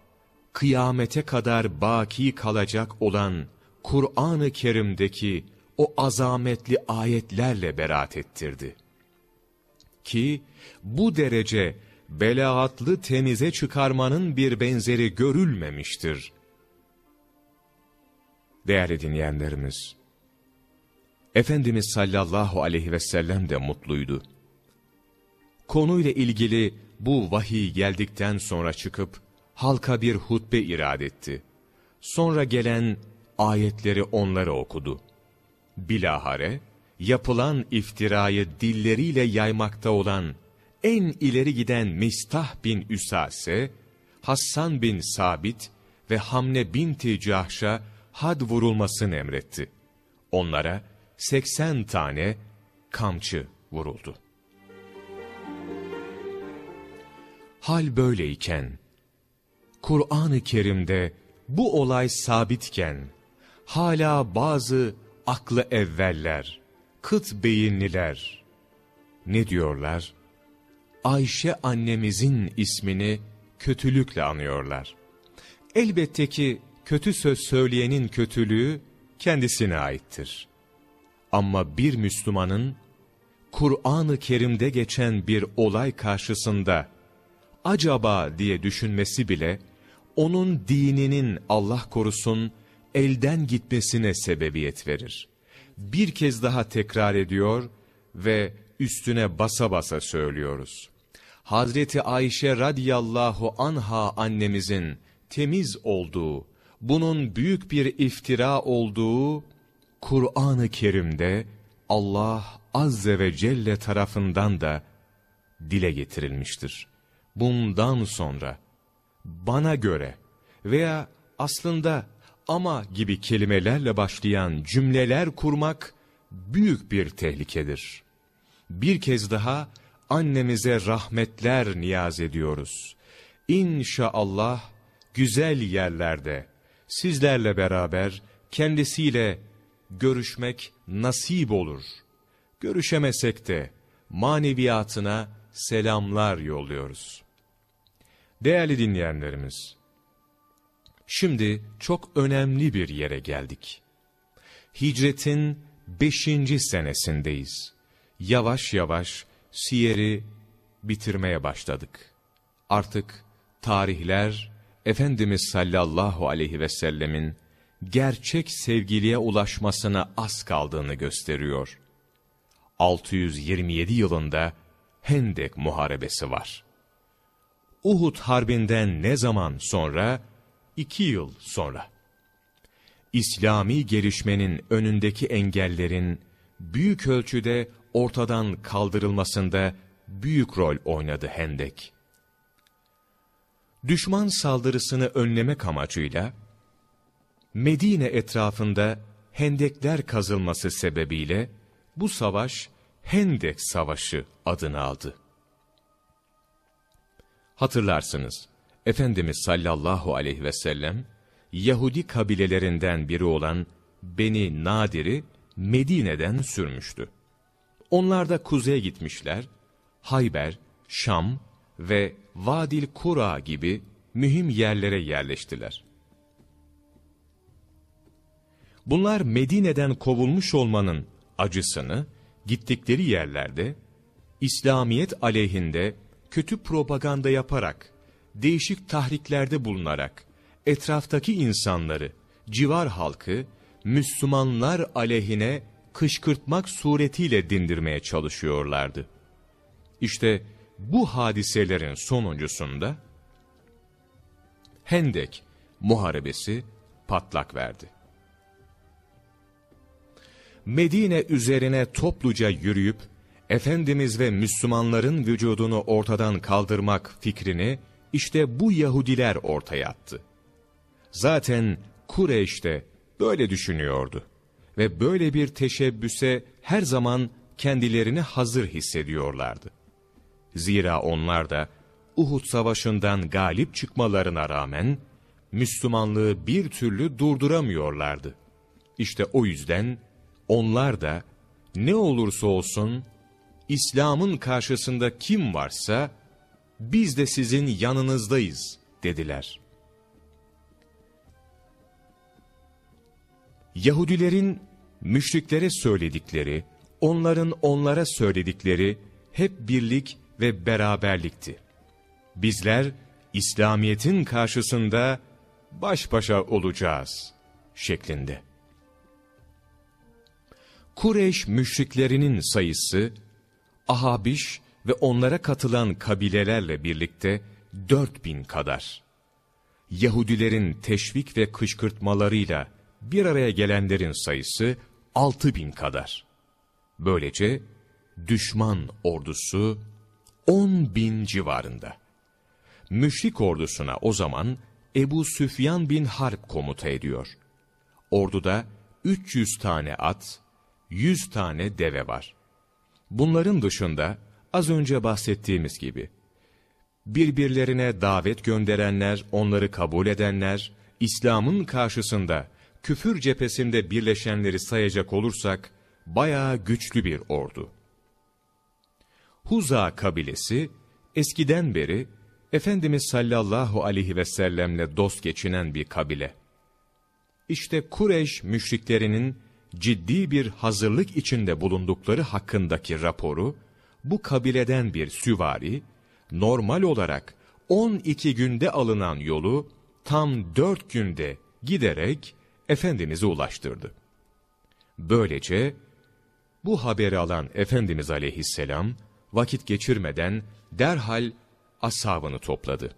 kıyamete kadar baki kalacak olan Kur'an-ı Kerim'deki o azametli ayetlerle beraat ettirdi. Ki bu derece belaatlı temize çıkarmanın bir benzeri görülmemiştir. Değerli dinleyenlerimiz, Efendimiz sallallahu aleyhi ve sellem de mutluydu. Konuyla ilgili bu vahiy geldikten sonra çıkıp halka bir hutbe irad etti. Sonra gelen ayetleri onlara okudu. Bilahare, yapılan iftirayı dilleriyle yaymakta olan en ileri giden Mistah bin Üsase, Hassan bin Sabit ve Hamne binti Cahş'a had vurulmasını emretti. Onlara 80 tane kamçı vuruldu. Hal böyleyken, Kur'an-ı Kerim'de bu olay sabitken, hala bazı aklı evveller, kıt beyinliler, ne diyorlar? Ayşe annemizin ismini kötülükle anıyorlar. Elbette ki kötü söz söyleyenin kötülüğü kendisine aittir. Ama bir Müslümanın Kur'an-ı Kerim'de geçen bir olay karşısında acaba diye düşünmesi bile onun dininin Allah korusun elden gitmesine sebebiyet verir. Bir kez daha tekrar ediyor ve üstüne basa basa söylüyoruz. Hazreti Ayşe radiyallahu anha annemizin temiz olduğu, bunun büyük bir iftira olduğu Kur'an-ı Kerim'de Allah azze ve celle tarafından da dile getirilmiştir. Bundan sonra bana göre veya aslında ama gibi kelimelerle başlayan cümleler kurmak büyük bir tehlikedir. Bir kez daha annemize rahmetler niyaz ediyoruz. İnşallah güzel yerlerde sizlerle beraber kendisiyle görüşmek nasip olur. Görüşemesek de maneviyatına selamlar yolluyoruz. Değerli dinleyenlerimiz, şimdi çok önemli bir yere geldik. Hicretin beşinci senesindeyiz. Yavaş yavaş siyeri bitirmeye başladık. Artık tarihler Efendimiz sallallahu aleyhi ve sellemin gerçek sevgiliye ulaşmasına az kaldığını gösteriyor. 627 yılında Hendek Muharebesi var. Uhud Harbi'nden ne zaman sonra? İki yıl sonra. İslami gelişmenin önündeki engellerin büyük ölçüde ortadan kaldırılmasında büyük rol oynadı Hendek. Düşman saldırısını önlemek amacıyla Medine etrafında hendekler kazılması sebebiyle bu savaş Hendek Savaşı adını aldı. Hatırlarsınız, Efendimiz sallallahu aleyhi ve sellem, Yahudi kabilelerinden biri olan Beni Nadir'i Medine'den sürmüştü. Onlar da kuzeye gitmişler, Hayber, Şam ve Vadil Kura gibi mühim yerlere yerleştiler. Bunlar Medine'den kovulmuş olmanın acısını gittikleri yerlerde İslamiyet aleyhinde kötü propaganda yaparak, değişik tahriklerde bulunarak etraftaki insanları, civar halkı Müslümanlar aleyhine kışkırtmak suretiyle dindirmeye çalışıyorlardı. İşte bu hadiselerin sonuncusunda Hendek muharebesi patlak verdi. Medine üzerine topluca yürüyüp, Efendimiz ve Müslümanların vücudunu ortadan kaldırmak fikrini, işte bu Yahudiler ortaya attı. Zaten Kureyş de böyle düşünüyordu. Ve böyle bir teşebbüse her zaman kendilerini hazır hissediyorlardı. Zira onlar da Uhud savaşından galip çıkmalarına rağmen, Müslümanlığı bir türlü durduramıyorlardı. İşte o yüzden, onlar da ne olursa olsun İslam'ın karşısında kim varsa biz de sizin yanınızdayız dediler. Yahudilerin müşriklere söyledikleri, onların onlara söyledikleri hep birlik ve beraberlikti. Bizler İslamiyet'in karşısında baş başa olacağız şeklinde. Kureyş müşriklerinin sayısı, Ahabiş ve onlara katılan kabilelerle birlikte dört bin kadar. Yahudilerin teşvik ve kışkırtmalarıyla bir araya gelenlerin sayısı altı bin kadar. Böylece düşman ordusu on bin civarında. Müşrik ordusuna o zaman Ebu Süfyan bin Harp komuta ediyor. Orduda 300 tane at, 100 tane deve var. Bunların dışında az önce bahsettiğimiz gibi birbirlerine davet gönderenler, onları kabul edenler, İslam'ın karşısında küfür cephesinde birleşenleri sayacak olursak bayağı güçlü bir ordu. Huza kabilesi eskiden beri Efendimiz sallallahu aleyhi ve sellemle dost geçinen bir kabile. İşte Kureyş müşriklerinin ciddi bir hazırlık içinde bulundukları hakkındaki raporu, bu kabileden bir süvari, normal olarak 12 günde alınan yolu tam 4 günde giderek Efendimiz'e ulaştırdı. Böylece Bu haberi alan Efendimiz aleyhisselam, vakit geçirmeden derhal ashabını topladı.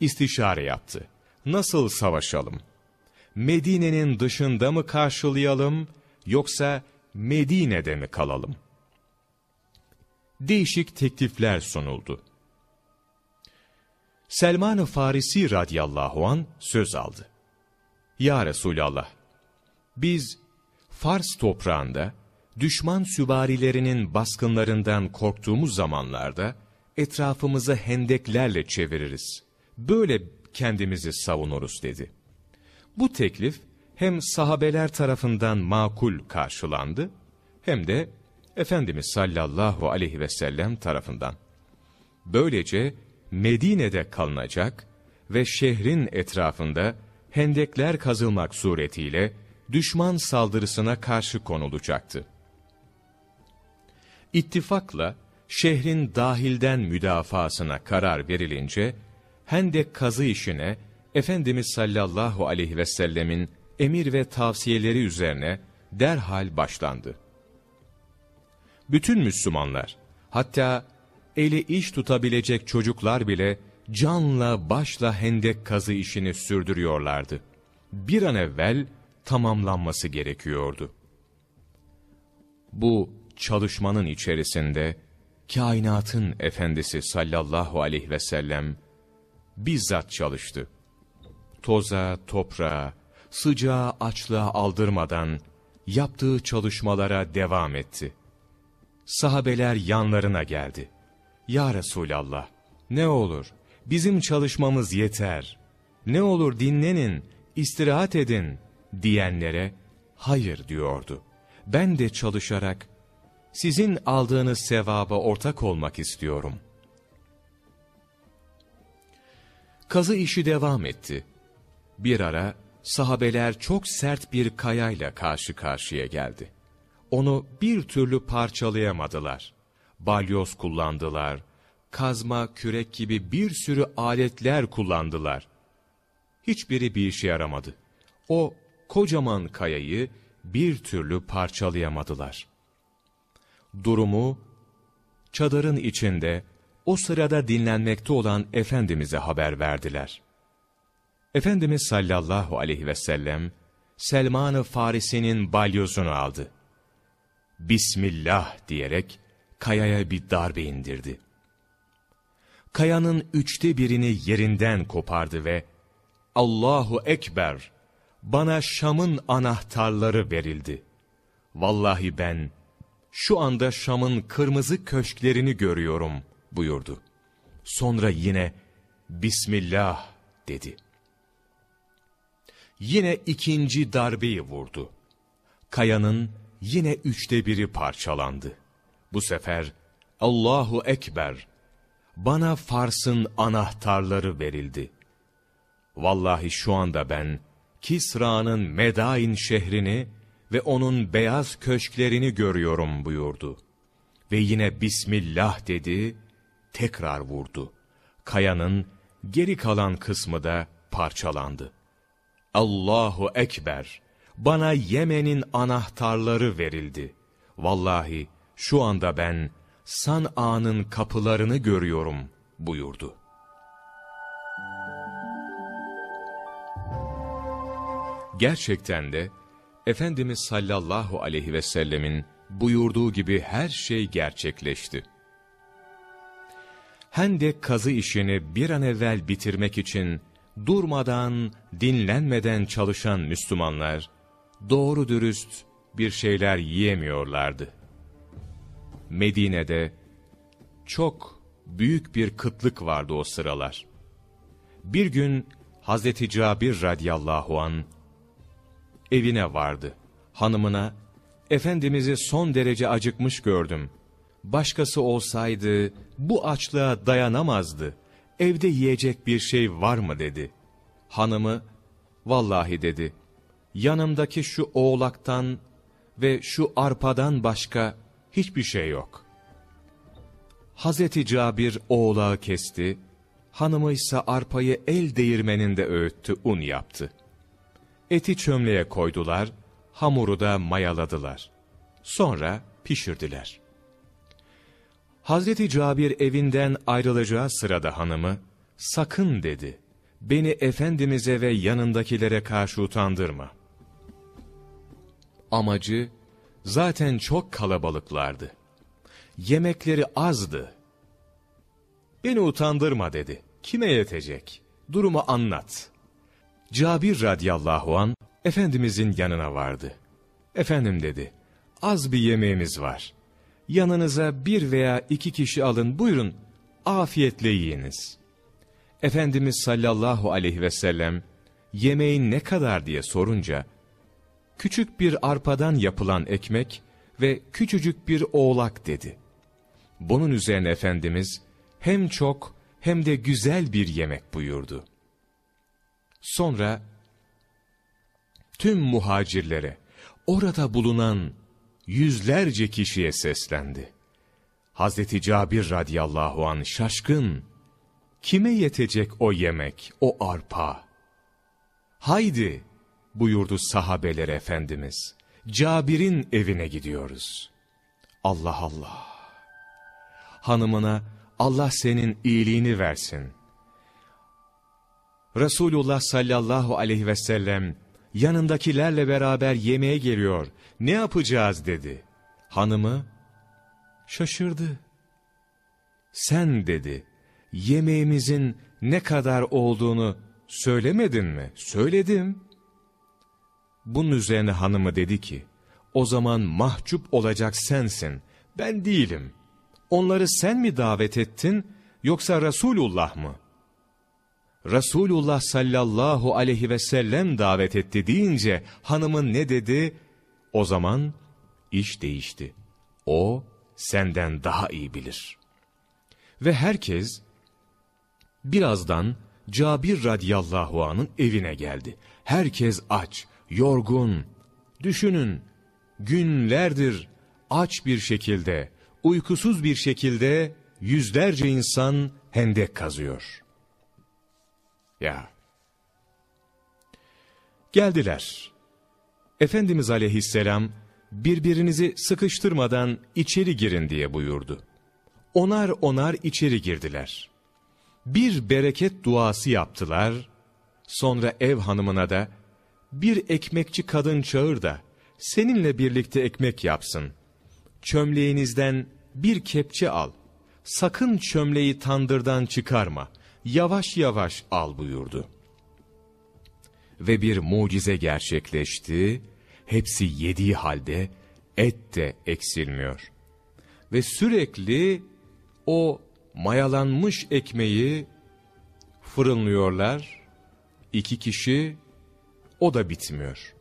İstişare yaptı. Nasıl savaşalım? Medine'nin dışında mı karşılayalım, yoksa Medine'de mi kalalım? Değişik teklifler sunuldu. Selman-ı Farisi radıyallahu an söz aldı. Ya Resulallah, biz Fars toprağında düşman süvarilerinin baskınlarından korktuğumuz zamanlarda etrafımızı hendeklerle çeviririz. Böyle kendimizi savunuruz dedi. Bu teklif hem sahabeler tarafından makul karşılandı hem de Efendimiz sallallahu aleyhi ve sellem tarafından. Böylece Medine'de kalınacak ve şehrin etrafında hendekler kazılmak suretiyle düşman saldırısına karşı konulacaktı. İttifakla şehrin dahilden müdafasına karar verilince, hendek kazı işine Efendimiz sallallahu aleyhi ve sellemin emir ve tavsiyeleri üzerine derhal başlandı. Bütün Müslümanlar, hatta eli iş tutabilecek çocuklar bile canla başla hendek kazı işini sürdürüyorlardı. Bir an evvel tamamlanması gerekiyordu. Bu çalışmanın içerisinde kainatın efendisi sallallahu aleyhi ve sellem bizzat çalıştı. Toza, toprağa, sıcağı açlığa aldırmadan yaptığı çalışmalara devam etti. Sahabeler yanlarına geldi. Ya Resulallah, ne olur bizim çalışmamız yeter. Ne olur dinlenin, istirahat edin diyenlere hayır diyordu. Ben de çalışarak sizin aldığınız sevaba ortak olmak istiyorum. Kazı işi devam etti. Bir ara sahabeler çok sert bir kayayla karşı karşıya geldi. Onu bir türlü parçalayamadılar. Balyoz kullandılar, kazma, kürek gibi bir sürü aletler kullandılar. Hiçbiri bir işe yaramadı. O kocaman kayayı bir türlü parçalayamadılar. Durumu çadırın içinde o sırada dinlenmekte olan Efendimiz'e haber verdiler. Efendimiz sallallahu aleyhi ve sellem Selman-ı Farisi'nin balyozunu aldı. Bismillah diyerek kayaya bir darbe indirdi. Kayanın üçte birini yerinden kopardı ve Allahu Ekber, bana Şam'ın anahtarları verildi. Vallahi ben şu anda Şam'ın kırmızı köşklerini görüyorum buyurdu. Sonra yine Bismillah dedi. Yine ikinci darbeyi vurdu. Kayanın yine üçte biri parçalandı. Bu sefer Allahu Ekber, bana Fars'ın anahtarları verildi. Vallahi şu anda ben Kisra'nın Medain şehrini ve onun beyaz köşklerini görüyorum buyurdu. Ve yine Bismillah dedi, tekrar vurdu. Kayanın geri kalan kısmı da parçalandı. Allahu Ekber, bana Yemen'in anahtarları verildi. Vallahi şu anda ben San'a'nın kapılarını görüyorum buyurdu. Gerçekten de Efendimiz sallallahu aleyhi ve sellemin buyurduğu gibi her şey gerçekleşti. Hendek kazı işini bir an evvel bitirmek için durmadan, dinlenmeden çalışan Müslümanlar, doğru dürüst bir şeyler yiyemiyorlardı. Medine'de çok büyük bir kıtlık vardı o sıralar. Bir gün Hazreti Cabir radıyallahu an evine vardı. Hanımına, Efendimiz'i son derece acıkmış gördüm. Başkası olsaydı bu açlığa dayanamazdı. Evde yiyecek bir şey var mı dedi. Hanımı, vallahi dedi, yanımdaki şu oğlaktan ve şu arpadan başka hiçbir şey yok. Hazreti Cabir oğlağı kesti, hanımı ise arpayı el değirmeninde öğüttü, un yaptı. Eti çömleğe koydular, hamuru da mayaladılar. Sonra pişirdiler. Hazreti Cabir evinden ayrılacağı sırada hanımı, sakın dedi, beni Efendimiz'e ve yanındakilere karşı utandırma. Amacı, zaten çok kalabalıklardı. Yemekleri azdı. Beni utandırma dedi. Kime yetecek? Durumu anlat. Cabir radıyallahu an Efendimizin yanına vardı. Efendim dedi, az bir yemeğimiz var. Yanınıza bir veya iki kişi alın buyurun, afiyetle yiyiniz. Efendimiz sallallahu aleyhi ve sellem, yemeğin ne kadar diye sorunca, küçük bir arpadan yapılan ekmek ve küçücük bir oğlak dedi. Bunun üzerine Efendimiz, hem çok hem de güzel bir yemek buyurdu. Sonra, tüm muhacirlere, orada bulunan yüzlerce kişiye seslendi. Hazreti Cabir radıyallahu an şaşkın, kime yetecek o yemek, o arpa? Haydi, buyurdu sahabeler Efendimiz, Cabir'in evine gidiyoruz. Allah Allah! Hanımına, Allah senin iyiliğini versin. Resulullah sallallahu aleyhi ve sellem, yanındakilerle beraber yemeğe geliyor, ne yapacağız dedi. Hanımı şaşırdı. Sen dedi, yemeğimizin ne kadar olduğunu söylemedin mi? Söyledim. Bunun üzerine hanımı dedi ki, o zaman mahcup olacak sensin, ben değilim. Onları sen mi davet ettin, yoksa Resulullah mı? Resulullah sallallahu aleyhi ve sellem davet etti deyince hanımın ne dedi? O zaman iş değişti. O senden daha iyi bilir. Ve herkes birazdan Cabir radıyallahu anın evine geldi. Herkes aç, yorgun. Düşünün, günlerdir aç bir şekilde, uykusuz bir şekilde yüzlerce insan hendek kazıyor. Ya. Geldiler. Efendimiz aleyhisselam birbirinizi sıkıştırmadan içeri girin diye buyurdu. Onar onar içeri girdiler. Bir bereket duası yaptılar. Sonra ev hanımına da bir ekmekçi kadın çağır da seninle birlikte ekmek yapsın. Çömleğinizden bir kepçe al. Sakın çömleği tandırdan çıkarma. Yavaş yavaş al buyurdu. Ve bir mucize gerçekleşti. Hepsi yediği halde et de eksilmiyor. Ve sürekli o mayalanmış ekmeği fırınlıyorlar. İki kişi o da bitmiyor.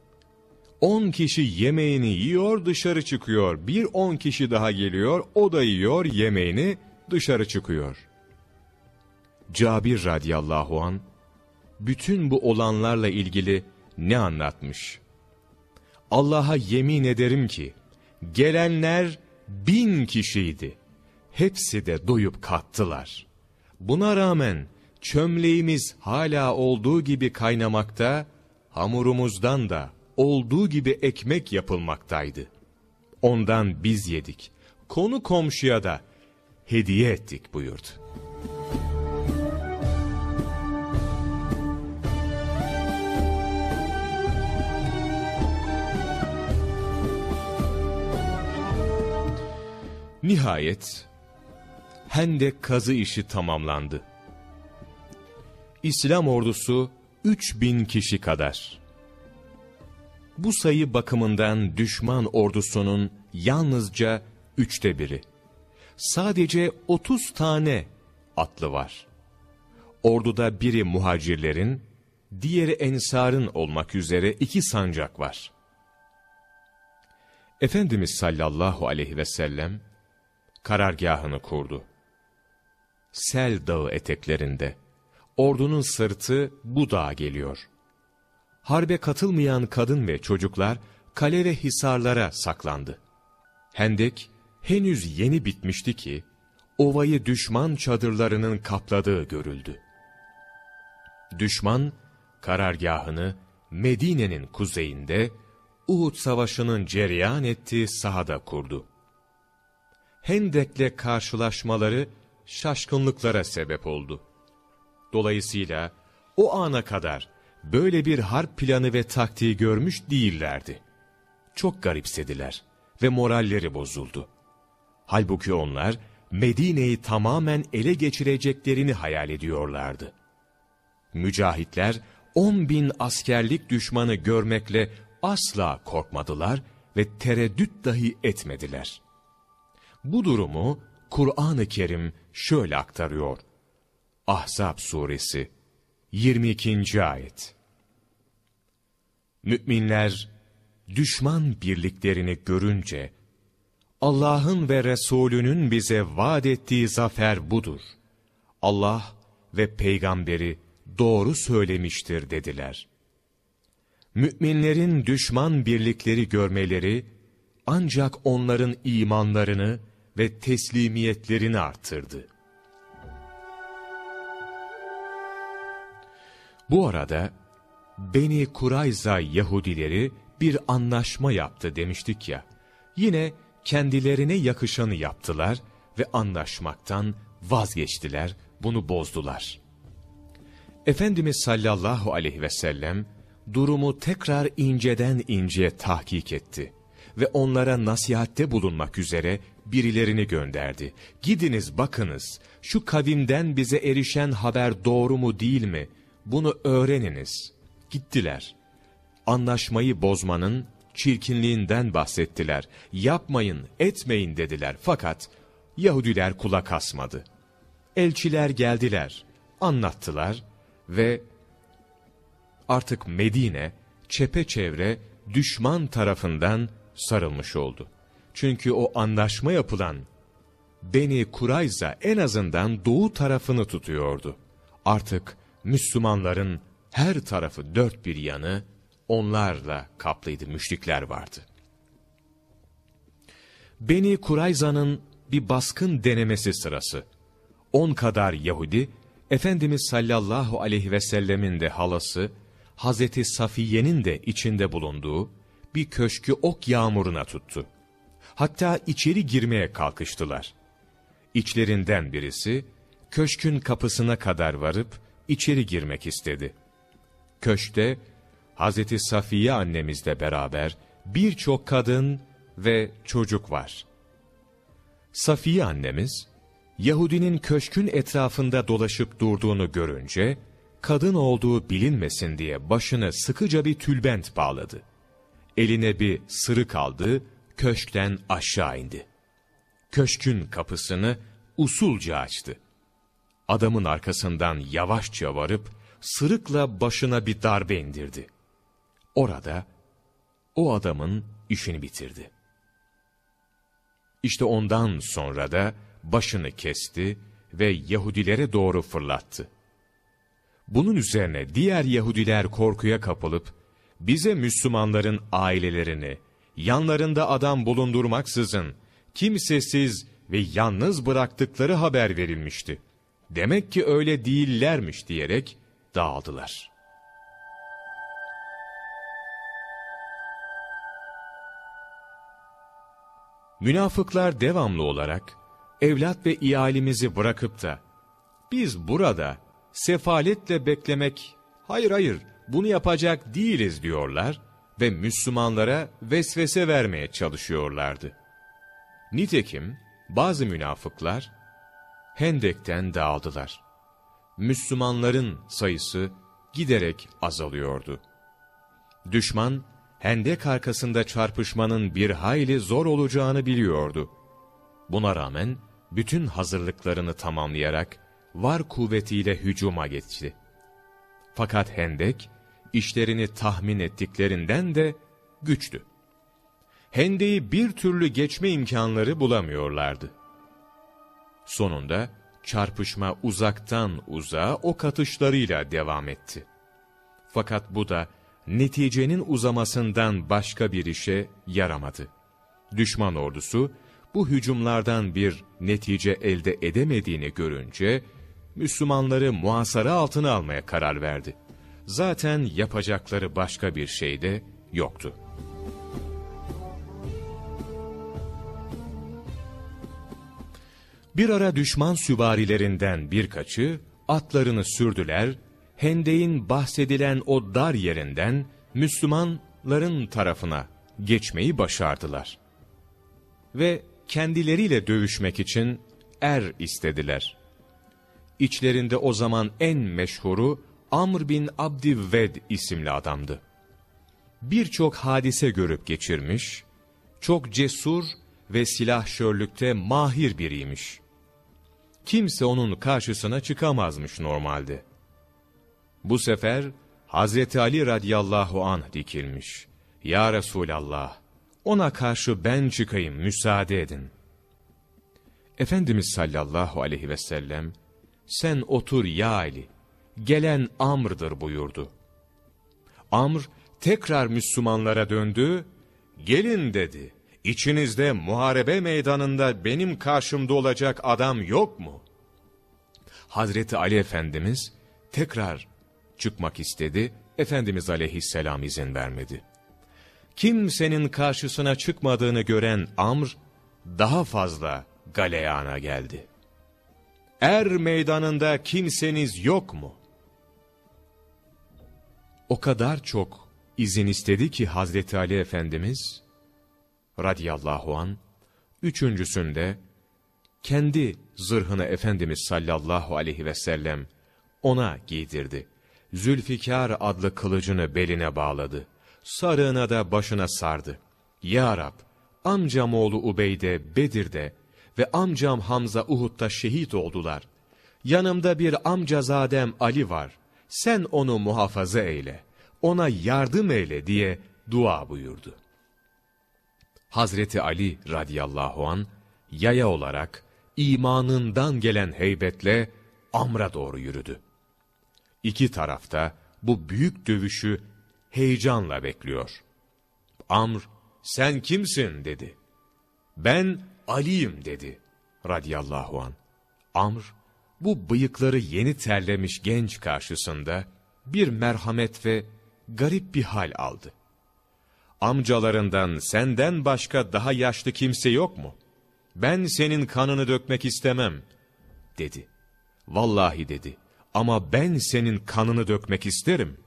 On kişi yemeğini yiyor dışarı çıkıyor. Bir on kişi daha geliyor o da yiyor yemeğini dışarı çıkıyor. Cabir radıyallahu an bütün bu olanlarla ilgili ne anlatmış? Allah'a yemin ederim ki gelenler bin kişiydi. Hepsi de doyup kattılar. Buna rağmen çömleğimiz hala olduğu gibi kaynamakta, hamurumuzdan da olduğu gibi ekmek yapılmaktaydı. Ondan biz yedik. Konu komşuya da hediye ettik buyurdu. Nihayet Hendek kazı işi tamamlandı. İslam ordusu 3000 kişi kadar. Bu sayı bakımından düşman ordusunun yalnızca üçte biri. Sadece 30 tane atlı var. Orduda biri muhacirlerin, diğeri ensarın olmak üzere iki sancak var. Efendimiz sallallahu aleyhi ve sellem, karargahını kurdu. Sel dağı eteklerinde, ordunun sırtı bu dağa geliyor. Harbe katılmayan kadın ve çocuklar kale ve hisarlara saklandı. Hendek henüz yeni bitmişti ki, ovayı düşman çadırlarının kapladığı görüldü. Düşman, karargahını Medine'nin kuzeyinde, Uhud Savaşı'nın cereyan ettiği sahada kurdu. Hendek'le karşılaşmaları şaşkınlıklara sebep oldu. Dolayısıyla o ana kadar böyle bir harp planı ve taktiği görmüş değillerdi. Çok garipsediler ve moralleri bozuldu. Halbuki onlar Medine'yi tamamen ele geçireceklerini hayal ediyorlardı. Mücahitler 10 bin askerlik düşmanı görmekle asla korkmadılar ve tereddüt dahi etmediler. Bu durumu Kur'an-ı Kerim şöyle aktarıyor. Ahzab suresi 22. ayet. Müminler düşman birliklerini görünce Allah'ın ve Resulünün bize vaat ettiği zafer budur. Allah ve peygamberi doğru söylemiştir dediler. Müminlerin düşman birlikleri görmeleri ancak onların imanlarını ve teslimiyetlerini arttırdı. Bu arada Beni Kurayza Yahudileri bir anlaşma yaptı demiştik ya. Yine kendilerine yakışanı yaptılar ve anlaşmaktan vazgeçtiler, bunu bozdular. Efendimiz sallallahu aleyhi ve sellem durumu tekrar inceden inceye tahkik etti ve onlara nasihatte bulunmak üzere birilerini gönderdi. Gidiniz bakınız, şu kavimden bize erişen haber doğru mu değil mi? Bunu öğreniniz. Gittiler. Anlaşmayı bozmanın çirkinliğinden bahsettiler. Yapmayın, etmeyin dediler. Fakat Yahudiler kulak asmadı. Elçiler geldiler, anlattılar ve artık Medine çepeçevre düşman tarafından sarılmış oldu. Çünkü o anlaşma yapılan Beni Kurayza en azından doğu tarafını tutuyordu. Artık Müslümanların her tarafı dört bir yanı onlarla kaplıydı, müşrikler vardı. Beni Kurayza'nın bir baskın denemesi sırası. On kadar Yahudi, Efendimiz sallallahu aleyhi ve sellemin de halası, Hazreti Safiye'nin de içinde bulunduğu bir köşkü ok yağmuruna tuttu. Hatta içeri girmeye kalkıştılar. İçlerinden birisi, köşkün kapısına kadar varıp içeri girmek istedi. Köşkte, Hazreti Safiye annemizle beraber birçok kadın ve çocuk var. Safiye annemiz, Yahudinin köşkün etrafında dolaşıp durduğunu görünce, kadın olduğu bilinmesin diye başını sıkıca bir tülbent bağladı. Eline bir sırık aldı, köşkten aşağı indi. Köşkün kapısını usulca açtı. Adamın arkasından yavaşça varıp, sırıkla başına bir darbe indirdi. Orada, o adamın işini bitirdi. İşte ondan sonra da başını kesti ve Yahudilere doğru fırlattı. Bunun üzerine diğer Yahudiler korkuya kapılıp, bize Müslümanların ailelerini, yanlarında adam bulundurmaksızın, kimsesiz ve yalnız bıraktıkları haber verilmişti. Demek ki öyle değillermiş diyerek dağıldılar. Münafıklar devamlı olarak, evlat ve ihalimizi bırakıp da, biz burada sefaletle beklemek, hayır hayır bunu yapacak değiliz diyorlar ve Müslümanlara vesvese vermeye çalışıyorlardı. Nitekim bazı münafıklar Hendek'ten dağıldılar. Müslümanların sayısı giderek azalıyordu. Düşman, Hendek arkasında çarpışmanın bir hayli zor olacağını biliyordu. Buna rağmen bütün hazırlıklarını tamamlayarak var kuvvetiyle hücuma geçti. Fakat Hendek, işlerini tahmin ettiklerinden de güçtü. Hendeyi bir türlü geçme imkanları bulamıyorlardı. Sonunda çarpışma uzaktan uzağa ok atışlarıyla devam etti. Fakat bu da neticenin uzamasından başka bir işe yaramadı. Düşman ordusu bu hücumlardan bir netice elde edemediğini görünce Müslümanları muhasara altına almaya karar verdi. Zaten yapacakları başka bir şey de yoktu. Bir ara düşman süvarilerinden birkaçı atlarını sürdüler, Hendek'in bahsedilen o dar yerinden Müslümanların tarafına geçmeyi başardılar. Ve kendileriyle dövüşmek için er istediler. İçlerinde o zaman en meşhuru Amr bin Abdivved isimli adamdı. Birçok hadise görüp geçirmiş, çok cesur ve silahşörlükte mahir biriymiş. Kimse onun karşısına çıkamazmış normalde. Bu sefer Hazreti Ali radıyallahu anh dikilmiş. Ya Resulallah, ona karşı ben çıkayım, müsaade edin. Efendimiz sallallahu aleyhi ve sellem, sen otur ya Ali, gelen Amr'dır buyurdu. Amr tekrar Müslümanlara döndü, gelin dedi, içinizde muharebe meydanında benim karşımda olacak adam yok mu? Hazreti Ali Efendimiz tekrar çıkmak istedi, Efendimiz aleyhisselam izin vermedi. Kimsenin karşısına çıkmadığını gören Amr, daha fazla galeyana geldi. Er meydanında kimseniz yok mu? O kadar çok izin istedi ki Hazreti Ali Efendimiz, radiyallahu an, üçüncüsünde, kendi zırhını Efendimiz sallallahu aleyhi ve sellem ona giydirdi. Zülfikar adlı kılıcını beline bağladı. Sarığına da başına sardı. Ya Rab, amcam oğlu Ubeyde Bedir'de ve amcam Hamza Uhud'da şehit oldular. Yanımda bir amcazadem Ali var. Sen onu muhafaza eyle, ona yardım eyle diye dua buyurdu. Hazreti Ali radıyallahu an yaya olarak imanından gelen heybetle Amr'a doğru yürüdü. İki tarafta bu büyük dövüşü heyecanla bekliyor. Amr, sen kimsin dedi. Ben Ali'yim dedi radiyallahu an. Amr, bu bıyıkları yeni terlemiş genç karşısında bir merhamet ve garip bir hal aldı. Amcalarından senden başka daha yaşlı kimse yok mu? Ben senin kanını dökmek istemem, dedi. Vallahi dedi, ama ben senin kanını dökmek isterim.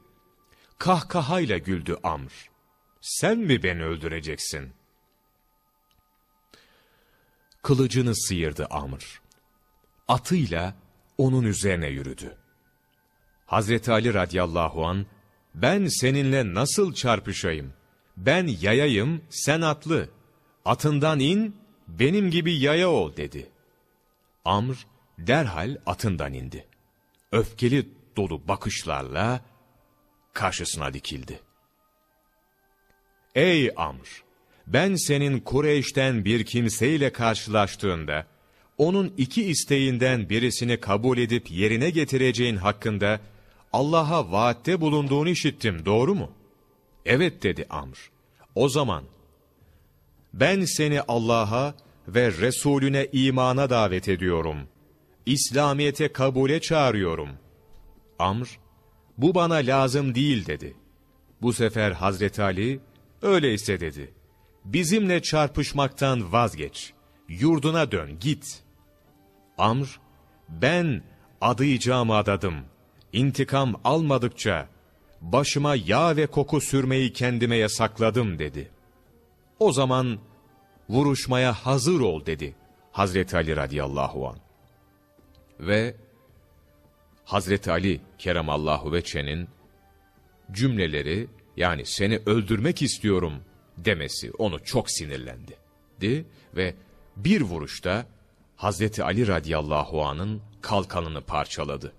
Kahkahayla güldü Amr. Sen mi beni öldüreceksin? Kılıcını sıyırdı Amr. Atıyla onun üzerine yürüdü. Hazreti Ali radıyallahu an ben seninle nasıl çarpışayım? Ben yayayım, sen atlı. Atından in, benim gibi yaya ol dedi. Amr derhal atından indi. Öfkeli dolu bakışlarla karşısına dikildi. Ey Amr! Ben senin Kureyş'ten bir kimseyle karşılaştığında, onun iki isteğinden birisini kabul edip yerine getireceğin hakkında, Allah'a vaatte bulunduğunu işittim, doğru mu? Evet dedi Amr. O zaman, ben seni Allah'a ve Resulüne imana davet ediyorum. İslamiyete kabule çağırıyorum. Amr, bu bana lazım değil dedi. Bu sefer Hazreti Ali, öyleyse dedi. Bizimle çarpışmaktan vazgeç. Yurduna dön, git. Amr, ben adayacağımı adadım. İntikam almadıkça, başıma yağ ve koku sürmeyi kendime yasakladım dedi. O zaman, vuruşmaya hazır ol dedi Hazreti Ali radıyallahu an. Ve Hazreti Ali keremallahu veçenin cümleleri yani seni öldürmek istiyorum demesi onu çok sinirlendi. Di ve bir vuruşta Hazreti Ali radıyallahu anın kalkanını parçaladı.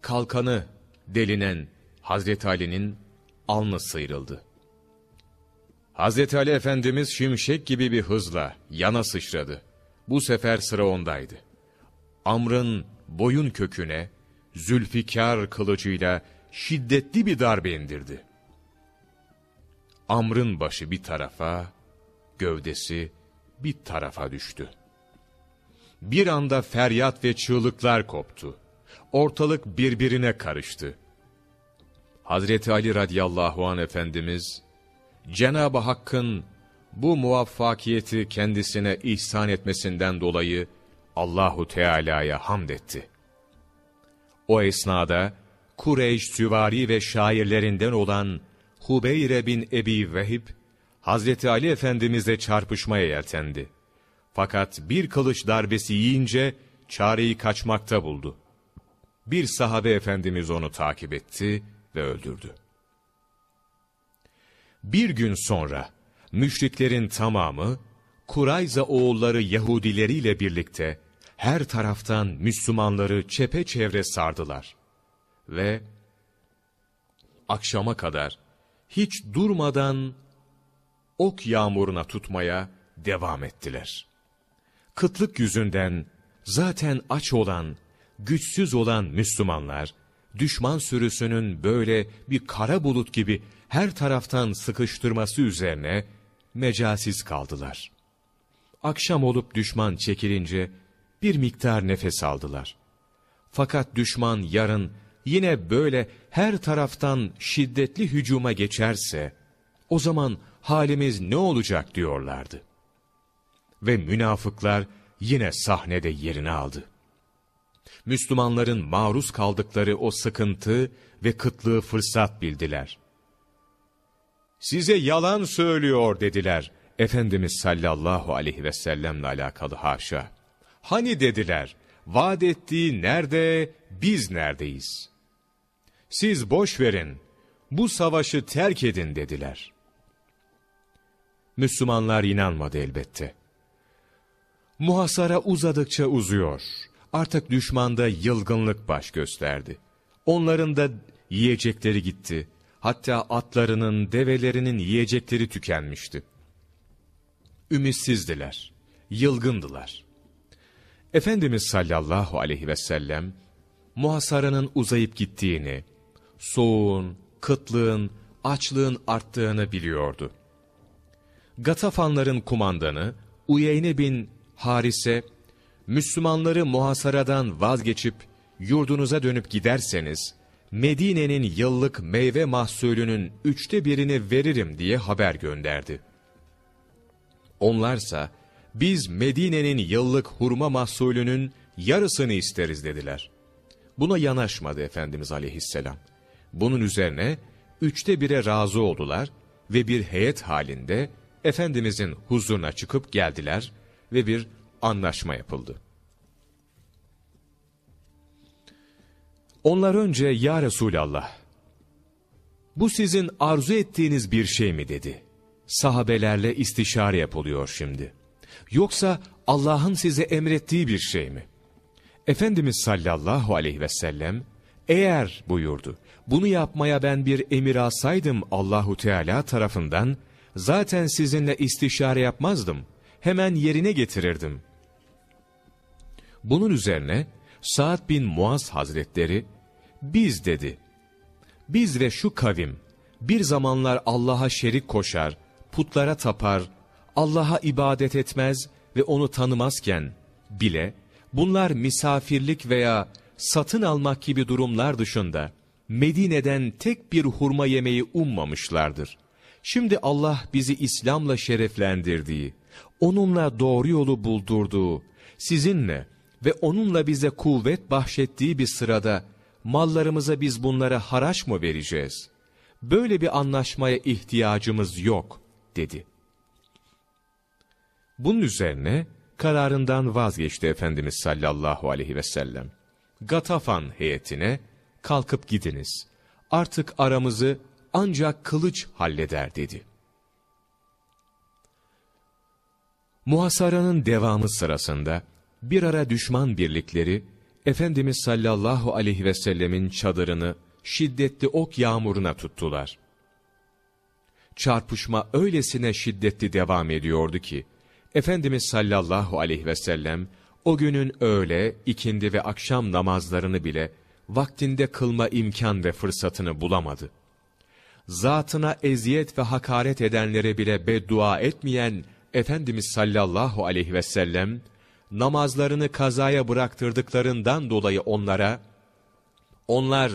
Kalkanı delinen Hazreti Ali'nin alnı sıyrıldı. Hazreti Ali Efendimiz şimşek gibi bir hızla yana sıçradı. Bu sefer sıra ondaydı. Amr'ın boyun köküne Zülfikar kılıcıyla şiddetli bir darbe indirdi. Amr'ın başı bir tarafa, gövdesi bir tarafa düştü. Bir anda feryat ve çığlıklar koptu. Ortalık birbirine karıştı. Hazreti Ali radıyallahu an Efendimiz, Cenab-ı Hakk'ın bu muvaffakiyeti kendisine ihsan etmesinden dolayı Allahu Teala'ya hamd etti. O esnada Kureyş süvari ve şairlerinden olan Hubeyre bin Ebi Vehib, Hazreti Ali Efendimizle çarpışmaya yeltendi. Fakat bir kılıç darbesi yiyince çareyi kaçmakta buldu. Bir sahabe efendimiz onu takip etti ve öldürdü. Bir gün sonra müşriklerin tamamı Kurayza oğulları Yahudileriyle birlikte her taraftan Müslümanları çepeçevre sardılar. Ve akşama kadar hiç durmadan ok yağmuruna tutmaya devam ettiler. Kıtlık yüzünden zaten aç olan, güçsüz olan Müslümanlar, düşman sürüsünün böyle bir kara bulut gibi her taraftan sıkıştırması üzerine mecasiz kaldılar. Akşam olup düşman çekilince bir miktar nefes aldılar. Fakat düşman yarın yine böyle her taraftan şiddetli hücuma geçerse, o zaman halimiz ne olacak diyorlardı. Ve münafıklar yine sahnede yerini aldı. Müslümanların maruz kaldıkları o sıkıntı ve kıtlığı fırsat bildiler. Size yalan söylüyor dediler. Efendimiz sallallahu aleyhi ve sellemle alakalı haşa. Hani dediler, vaat ettiği nerede, biz neredeyiz? Siz boş verin, bu savaşı terk edin dediler. Müslümanlar inanmadı elbette. Muhasara uzadıkça uzuyor. Artık düşmanda yılgınlık baş gösterdi. Onların da yiyecekleri gitti. Hatta atlarının, develerinin yiyecekleri tükenmişti. Ümitsizdiler, yılgındılar. Efendimiz sallallahu aleyhi ve sellem, muhasaranın uzayıp gittiğini, soğuğun, kıtlığın, açlığın arttığını biliyordu. Gatafanların kumandanı Uyeyne bin Harise, Müslümanları muhasaradan vazgeçip yurdunuza dönüp giderseniz, Medine'nin yıllık meyve mahsulünün üçte birini veririm diye haber gönderdi. Onlarsa, biz Medine'nin yıllık hurma mahsulünün yarısını isteriz dediler. Buna yanaşmadı Efendimiz aleyhisselam. Bunun üzerine üçte bire razı oldular ve bir heyet halinde Efendimizin huzuruna çıkıp geldiler ve bir anlaşma yapıldı. Onlar önce ya Resulallah, bu sizin arzu ettiğiniz bir şey mi dedi. Sahabelerle istişare yapılıyor şimdi. Yoksa Allah'ın size emrettiği bir şey mi? Efendimiz sallallahu aleyhi ve sellem, eğer buyurdu, bunu yapmaya ben bir emir alsaydım Allahu Teala tarafından, zaten sizinle istişare yapmazdım, hemen yerine getirirdim. Bunun üzerine Sa'd bin Muaz Hazretleri, biz dedi, biz ve şu kavim, bir zamanlar Allah'a şerik koşar, putlara tapar, Allah'a ibadet etmez ve onu tanımazken bile, bunlar misafirlik veya satın almak gibi durumlar dışında, Medine'den tek bir hurma yemeği ummamışlardır. Şimdi Allah bizi İslam'la şereflendirdiği, onunla doğru yolu buldurduğu, sizinle ve onunla bize kuvvet bahşettiği bir sırada, mallarımıza biz bunlara haraç mı vereceğiz? Böyle bir anlaşmaya ihtiyacımız yok, dedi. Bunun üzerine kararından vazgeçti Efendimiz sallallahu aleyhi ve sellem. Gatafan heyetine, kalkıp gidiniz. Artık aramızı ancak kılıç halleder dedi. Muhasaranın devamı sırasında bir ara düşman birlikleri Efendimiz sallallahu aleyhi ve sellemin çadırını şiddetli ok yağmuruna tuttular. Çarpışma öylesine şiddetli devam ediyordu ki Efendimiz sallallahu aleyhi ve sellem o günün öğle, ikindi ve akşam namazlarını bile vaktinde kılma imkan ve fırsatını bulamadı. Zatına eziyet ve hakaret edenlere bile beddua etmeyen Efendimiz sallallahu aleyhi ve sellem, namazlarını kazaya bıraktırdıklarından dolayı onlara, onlar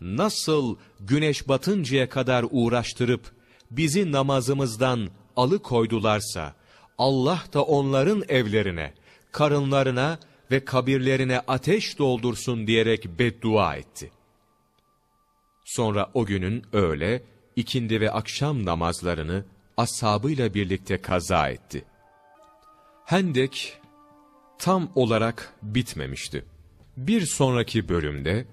nasıl güneş batıncaya kadar uğraştırıp bizi namazımızdan alıkoydularsa, Allah da onların evlerine, karınlarına ve kabirlerine ateş doldursun diyerek beddua etti. Sonra o günün öğle, ikindi ve akşam namazlarını ashabıyla birlikte kaza etti. Hendek tam olarak bitmemişti. Bir sonraki bölümde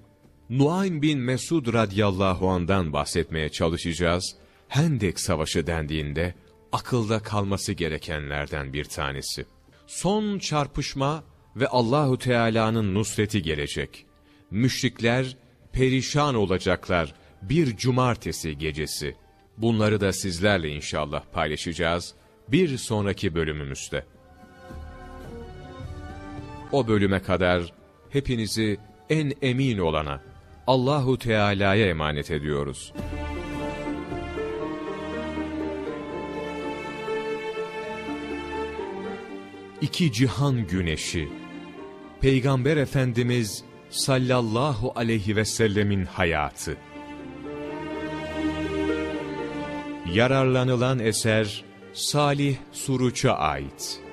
Nuaym bin Mesud radıyallahu andan bahsetmeye çalışacağız. Hendek Savaşı dendiğinde akılda kalması gerekenlerden bir tanesi. Son çarpışma ve Allahu Teala'nın nusreti gelecek. Müşrikler perişan olacaklar bir cumartesi gecesi. Bunları da sizlerle inşallah paylaşacağız bir sonraki bölümümüzde. O bölüme kadar hepinizi en emin olana Allahu Teala'ya emanet ediyoruz. İki cihan güneşi Peygamber Efendimiz sallallahu aleyhi ve sellemin hayatı Yararlanılan eser Salih Suruç'a ait